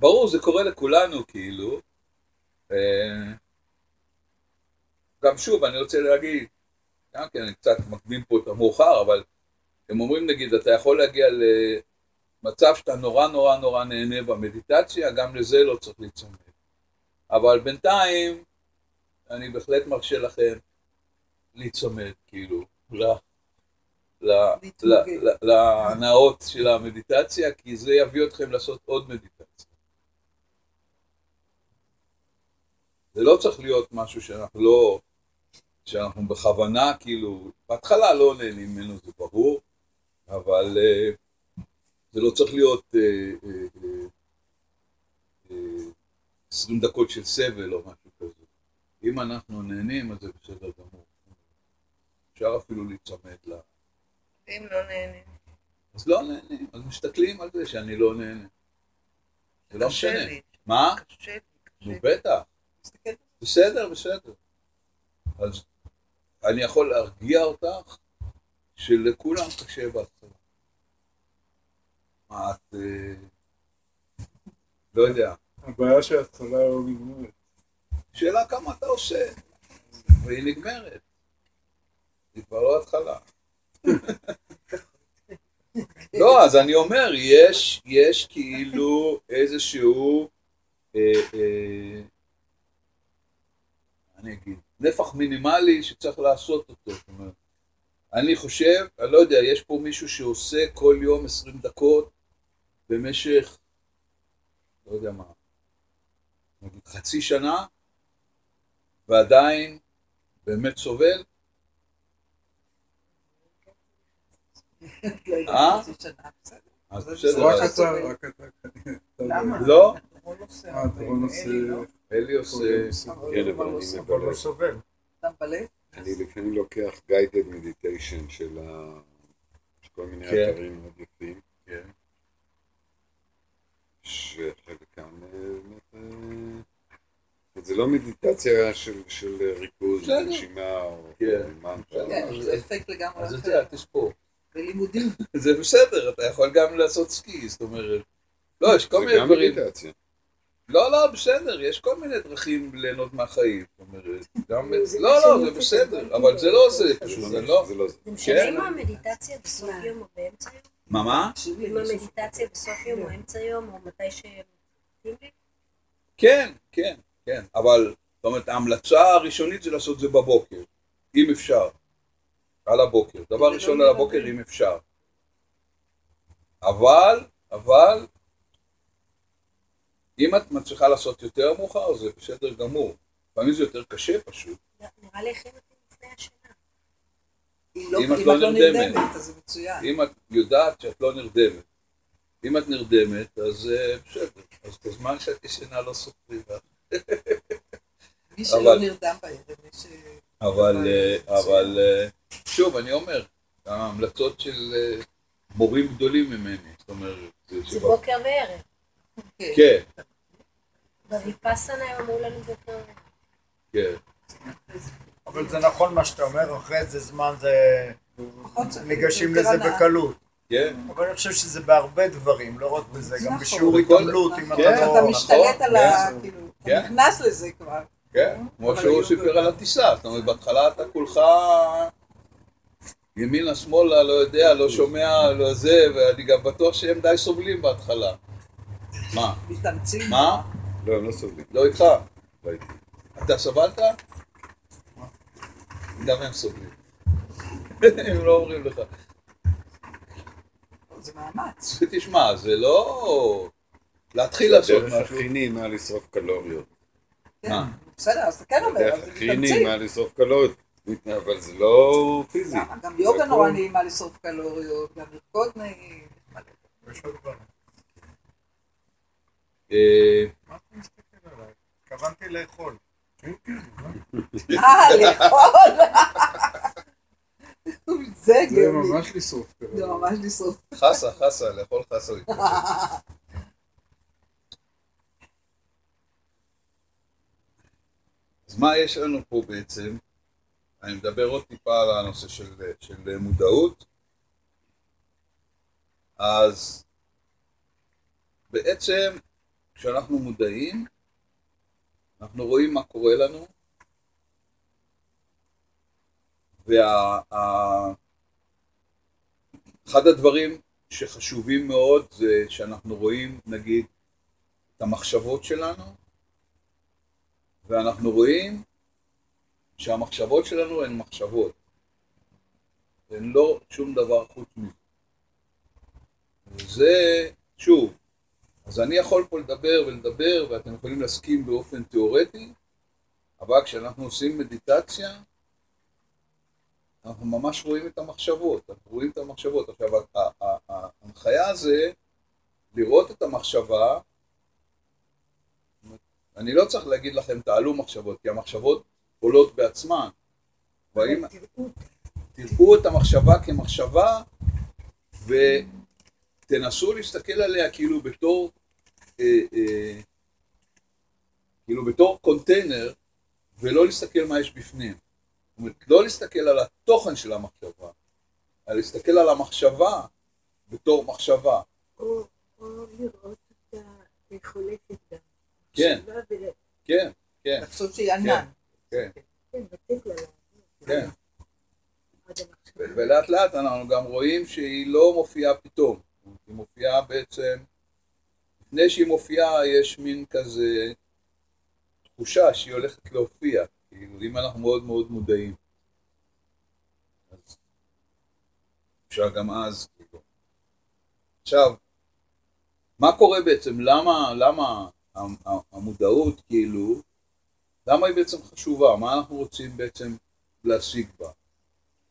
ברור, זה קורה לכולנו, כאילו. גם שוב, אני רוצה להגיד, גם כן, אני קצת מקדים פה את המאוחר, אבל הם אומרים, נגיד, אתה יכול להגיע למצב שאתה נורא נורא נורא נהנה במדיטציה, גם לזה לא צריך להיצמד. אבל בינתיים, אני בהחלט מרשה לכם להיצמד, כאילו, להנאות של המדיטציה, כי זה יביא אתכם לעשות עוד מדיטציה. זה לא צריך להיות משהו שאנחנו לא, שאנחנו בכוונה, כאילו, בהתחלה לא נהנים ממנו, זה ברור, אבל אה, זה לא צריך להיות אה, אה, אה, 20 דקות של סבל או משהו כזה. אם אנחנו נהנים, אז זה בסדר גמור. אפשר אפילו להיצמד ל... אם לא נהנים. אז לא נהנים, אז מסתכלים על זה שאני לא נהנה. זה לא משנה. מה? קשה לי, נו קשה לי. בטח. תסתכל. בסדר, בסדר. אז אני יכול להרגיע אותך שלכולם קשה בהתחלה. מה את... אה, לא יודע. הבעיה שההתחלה לא נגמרת. שאלה כמה אתה עושה, והיא נגמרת. היא כבר לא התחלה. לא, אז אני אומר, יש, יש כאילו איזשהו, אה, אה, אני אגיד, נפח מינימלי שצריך לעשות אותו. זאת אומרת, אני חושב, אני לא יודע, יש פה מישהו שעושה כל יום 20 דקות במשך, לא יודע מה, נגיד חצי שנה, ועדיין באמת סובל? אה? שנה, בסדר. אז בסדר, רק אתה, רק אתה. אתה למה? לא? אה, דורון עושה... ואלי לא. אלי עושה... אבל כן, לא. סובל. אתה מבלה? אני לפעמים לוקח guided meditation של כל מיני כן. אתרים מאוד יפים, כן. שחלקם באמת... אה, זה לא מדיטציה של, של ריכוז, בסדר. נשימה או כן. מנטרה. כן, אז- זה אפקט לגמרי אז את. זה אל תספור. בלימודים. זה בסדר, אתה יכול גם לעשות סקי, זאת אומרת... לא, יש כל זה מיני גם דברים. מדיטציה. לא, לא, בסדר, יש כל מיני דרכים ליהנות מהחיים. זאת אומרת, גם... לא, לא, זה בסדר, אבל זה לא זה, זה פשוט, לא- זה לא... זה לא כן. אם המדיטציה בסוף יום או באמצע יום? מה, מה? אם המדיטציה בסוף יום או אמצע יום או מתי לי? כן, כן, כן, אבל, זאת אומרת, ההמלצה הראשונית זה לעשות זה בבוקר, אם אפשר, על הבוקר, דבר זה ראשון לא על הבוקר. אם אפשר. אבל, אבל, אם את מצליחה לעשות יותר מאוחר, זה בסדר גמור. לפעמים זה יותר קשה פשוט. נראה לי הכי מתאים לפני השינה. אם לא- את לא לא נרדמת. אז זה מצוין. אם את יודעת שאת לא נרדמת, אם את נרדמת, אז אה, בסדר. אז בזמן שאת ישנה לא סופרים לך. מי שלא אבל- נרדם בערב, מי ש... אבל, אה, אה, שוב, אני אומר, ההמלצות של מורים גדולים ממני, זאת אומרת, זה בוקר וערב. כן, בוויפאסנה הם אמרו לנו בוקר וערב. כן, אבל זה נכון מה שאתה אומר, אחרי איזה זמן זה... זה- ניגשים לזה. בקלות. כן, אבל אני חושב שזה בהרבה דברים, לא רק בזה, גם נכון. בשיעור בכל- התעמלות, אם נכון, אתה כן, לא... אתה משתלט נכון, על ה... כן. כאילו, אתה כן. נכנס לזה כבר. כן, כמו שהוא סיפר על הטיסה, זאת אומרת, בהתחלה אתה כולך ימינה שמאלה, לא יודע, לא שומע, לא זה, ואני גם בטוח שהם די סובלים בהתחלה. מה? מתאמצים. מה? לא, הם לא סובלים. לא איתך? לא הייתי. אתה סבלת? גם הם סובלים. הם לא אומרים לך. זה מאמץ. תשמע, זה לא... להתחיל לעשות משהו. הכי נעימה לשרוף קלוריות. כן, מה? בסדר, אז אתה כן אומר, הדרך אז הכי מתאמצים. נעימה לשרוף קלוריות. אבל זה לא פיזי. גם- יוגה זה נורא. נעימה לשרוף קלוריות, גם לרקוד נעים. יש עוד דברים. מה אתה מסתכל עליי? התכוונתי לאכול. אה, לאכול! זה. ממש לשרוף זה כזה. ממש לשרוף. חסה, חסה, לאכול חסה. אז מה יש לנו פה בעצם? אני מדבר עוד טיפה על הנושא של, של מודעות. אז בעצם כשאנחנו מודעים, אנחנו רואים מה קורה לנו, ואחד הדברים שחשובים מאוד זה שאנחנו רואים, נגיד, את המחשבות שלנו, ואנחנו רואים שהמחשבות שלנו הן מחשבות. הן לא שום דבר חוץ מזה. וזה, שוב, אז אני יכול פה לדבר ולדבר, ואתם יכולים להסכים באופן תיאורטי, אבל כשאנחנו עושים מדיטציה, אנחנו ממש רואים את המחשבות, אנחנו רואים את המחשבות. עכשיו, ההנחיה זה לראות את המחשבה, אני לא צריך להגיד לכם תעלו מחשבות, כי המחשבות עולות בעצמן. תראו את המחשבה כמחשבה ותנסו להסתכל עליה כאילו בתור אה, אה, כאילו בתור קונטיינר ולא להסתכל מה יש בפנים. זאת אומרת, לא להסתכל על התוכן של המחשבה, אלא להסתכל על המחשבה בתור מחשבה. או או לראות אותה חולפת גם. כן. כן, כן, לחשוב שהיא ענן. כן, כן, כן. עד המחשבה. ו- ולאט לאט אנחנו גם רואים שהיא לא מופיעה פתאום, היא מופיעה בעצם, לפני שהיא מופיעה יש מין כזה תחושה שהיא הולכת להופיע, כאילו אם אנחנו מאוד מאוד מודעים. אז אפשר גם אז, כאילו. עכשיו, מה קורה בעצם, למה, למה המ- המודעות כאילו, למה היא בעצם חשובה, מה אנחנו רוצים בעצם להשיג בה?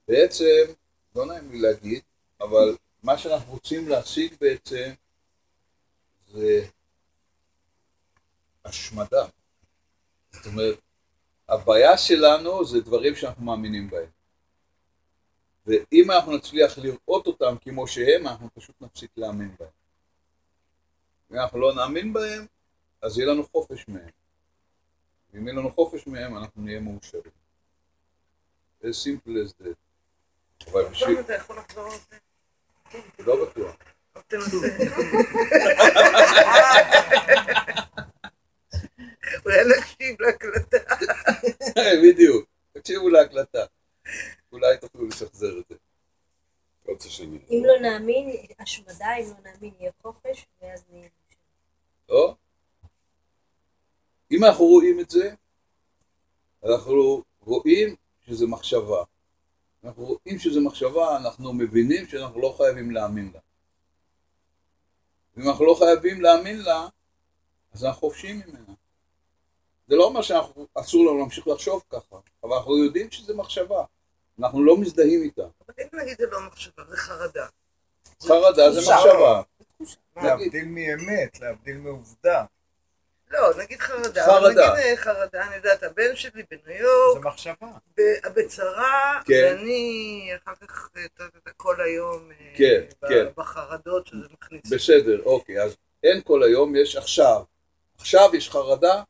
בעצם, לא נעים לי להגיד, אבל מה שאנחנו רוצים להשיג בעצם זה השמדה. זאת אומרת, הבעיה שלנו זה דברים שאנחנו מאמינים בהם. ואם אנחנו נצליח לראות אותם כמו שהם, אנחנו פשוט נפסיק להאמין בהם. אם אנחנו לא נאמין בהם, אז יהיה לנו חופש מהם. ואם יהיה לנו חופש מהם, אנחנו נהיה מאושרים. as simple as that. אבל בשביל... לא בטוח. אולי נקשיב להקלטה. בדיוק, תקשיבו להקלטה. אולי תוכלו לשחזר את זה. שאני... אם לא נאמין, השמדה, אם לא נאמין, יהיה חופש, ואז נהיה... לא? אם אנחנו רואים את זה, אנחנו רואים שזה מחשבה. אנחנו רואים שזה מחשבה, אנחנו מבינים שאנחנו לא חייבים להאמין לה. ואם אנחנו לא חייבים להאמין לה, אז אנחנו חופשיים ממנה. זה לא אומר שאסור לנו להמשיך לחשוב ככה, אבל אנחנו יודעים שזה מחשבה. אנחנו לא מזדהים איתה. אבל אם נגיד זה לא מחשבה, זה חרדה. חרדה זה. מחשבה. להבדיל מאמת, להבדיל מעובדה. לא, נגיד חרדה. חרדה. נגיד אה, חרדה, אני יודעת, הבן שלי בניו יורק, זה מחשבה. בצרה, כן. ואני אחר כך אה, כל היום אה, כן, ב- כן. בחרדות שזה מכניס. בסדר, אוקיי, אז אין כל היום, יש עכשיו. עכשיו יש חרדה,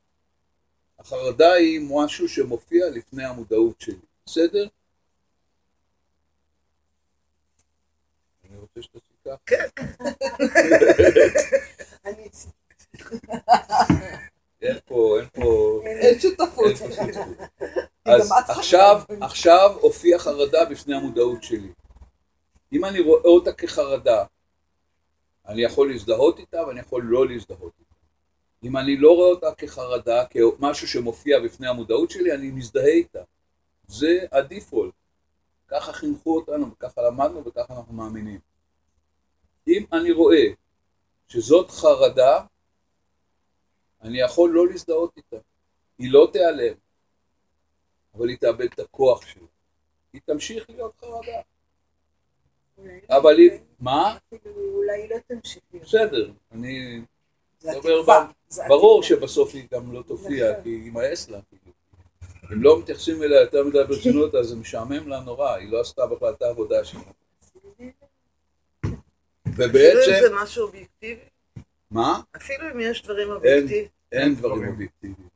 החרדה היא משהו שמופיע לפני המודעות שלי, בסדר? אני רוצה שתעשי ככה. כן, אני אין פה, אין פה... אין שותפות. אז עכשיו. עכשיו הופיעה חרדה בפני המודעות שלי. אם אני רואה אותה כחרדה, אני יכול להזדהות איתה ואני יכול לא להזדהות איתה. אם אני לא רואה אותה כחרדה, כמשהו שמופיע בפני המודעות שלי, אני מזדהה איתה. זה הדיפולט. ככה חינכו אותנו, וככה למדנו, וככה אנחנו מאמינים. אם אני רואה שזאת חרדה, אני יכול לא להזדהות איתה. היא לא תיעלם, אבל היא תאבד את הכוח שלה. היא תמשיך להיות חרדה. אבל היא... מה? אולי לא תמשיך להיות. בסדר, אני... זה התקווה. ברור. שבסוף היא גם לא תופיע, נכון. כי היא יימאס לה. כאילו. אם לא מתייחסים אליה יותר מדי ברצינות, אז זה משעמם לה נורא, היא לא עשתה בכלל את העבודה שלה. ובעצם, זה משהו אובייקטיבי, מה? אפילו אם יש דברים אובייקטיביים. אין דברים. אובייקטיביים.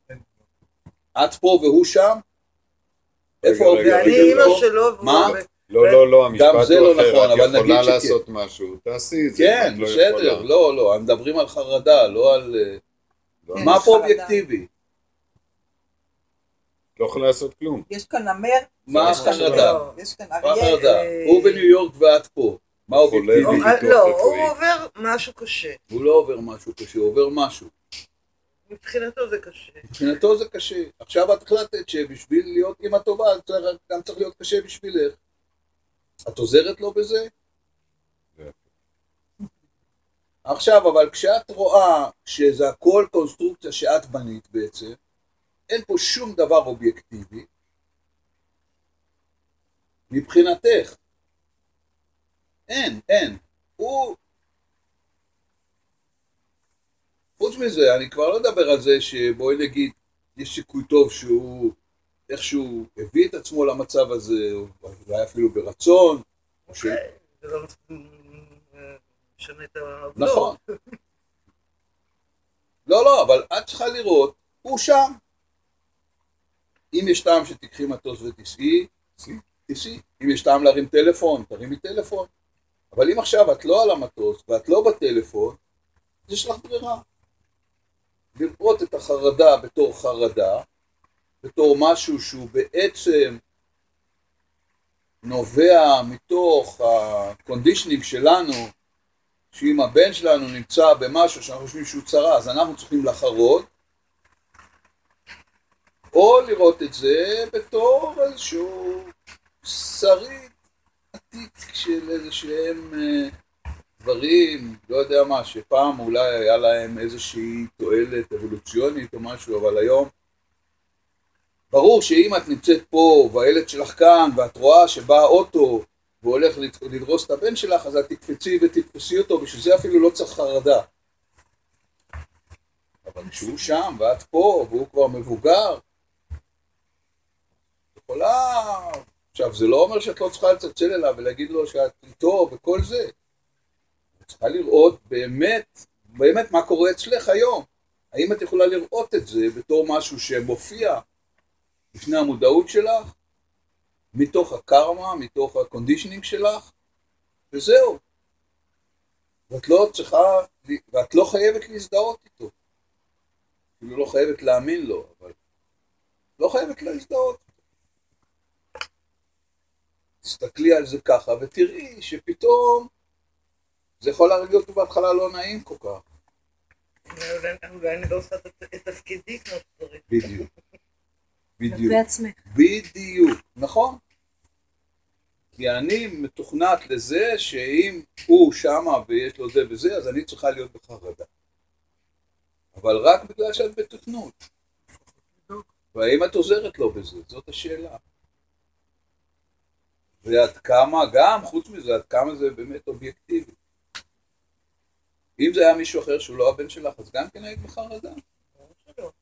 את פה והוא שם? איפה רגע, ואני? אימא פה? שלו, והוא מה? הרבה- לא, לא, לא, המשפט גם זה הוא לא אחר, נכון, את אבל נגיד יכולה. לעשות משהו, תעשי את זה. כן, לא בסדר. לא, לא, מדברים על חרדה, לא על... אה, לא, כן, מה פה. אובייקטיבי? לא יכולה לעשות כלום. יש כאן נמר, מה יש כאן החרדה? לא, מה אריה. החרדה? אה, הוא בניו יורק ואת פה. מה אובייקטיבי? לא. הוא עובר משהו קשה. הוא לא עובר משהו קשה, הוא עובר משהו. מבחינתו זה קשה. מבחינתו זה קשה. עכשיו את החלטת שבשביל להיות אימא טובה, גם צריך להיות קשה בשבילך. את עוזרת לו בזה? עכשיו, אבל כשאת רואה שזה הכל קונסטרוקציה שאת בנית בעצם, אין פה שום דבר אובייקטיבי, מבחינתך. אין, אין. הוא... חוץ מזה, אני כבר לא אדבר על זה שבואי נגיד, יש סיכוי טוב שהוא איכשהו הביא את עצמו למצב הזה, או אולי אפילו ברצון. או ש- זה לא משנה את העובדות. נכון. לא, לא, אבל את צריכה לראות, הוא שם. אם יש טעם שתיקחי מטוס ותיסעי, תיסעי, תיסעי. אם יש טעם להרים טלפון, תרימי טלפון. אבל אם עכשיו את לא על המטוס ואת לא בטלפון, אז יש לך ברירה. לראות את החרדה בתור חרדה, בתור משהו שהוא בעצם נובע מתוך ה conditioning שלנו, שאם הבן שלנו נמצא במשהו שאנחנו חושבים שהוא צרה, אז אנחנו צריכים לחרות, או לראות את זה בתור איזשהו שריד עתיק של איזה שהם אה, דברים, לא יודע מה, שפעם אולי היה להם איזושהי תועלת אבולוציונית או משהו, אבל היום ברור שאם את נמצאת פה והילד שלך כאן ואת רואה שבא האוטו והוא הולך לד- לדרוס את הבן שלך, אז את תקפצי ותתפסי אותו, בשביל זה אפילו לא צריך חרדה. אבל כשהוא שם ואת פה והוא כבר מבוגר, יכולה... עכשיו, זה לא אומר שאת לא צריכה לצלצל אליו ולהגיד לו שאת איתו וכל זה. את צריכה לראות באמת, באמת מה קורה אצלך היום. האם את יכולה לראות את זה בתור משהו שמופיע לפני המודעות שלך, מתוך הקרמה, מתוך ה conditioning שלך, וזהו. ואת לא צריכה, ואת לא חייבת להזדהות איתו. אפילו לא חייבת להאמין לו, אבל לא חייבת להזדהות. תסתכלי על זה ככה ותראי שפתאום זה יכול להרגיע אותו בהתחלה לא נעים כל כך. אולי- אני לא עושה את- תפקידי כמו שצריך. בדיוק. בדיוק. בדיוק, נכון. כי אני מתוכנת לזה שאם הוא שמה ויש לו זה וזה, אז אני צריכה להיות בחרדה. אבל רק בגלל שאת בתכנות. והאם את עוזרת לו בזה? זאת השאלה. ועד כמה, גם חוץ מזה, עד כמה זה באמת אובייקטיבי. אם זה היה מישהו אחר שהוא לא הבן שלך, אז גם כן היית בחרדה.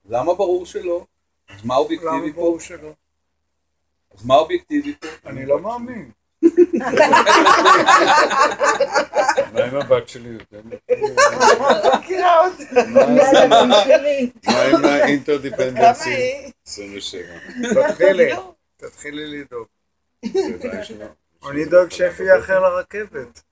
למה ברור שלא? אז מה אובייקטיבי למה פה? ברור שלא? אז מה אובייקטיבי פה? אני לא מאמין. מה עם הבת שלי? יודעת? מכירה אותה. מה עם ה interdependency? כמה היא? 27. תתחילי, תתחילי לדאוג. אני דואג שאפי יאחר לרכבת.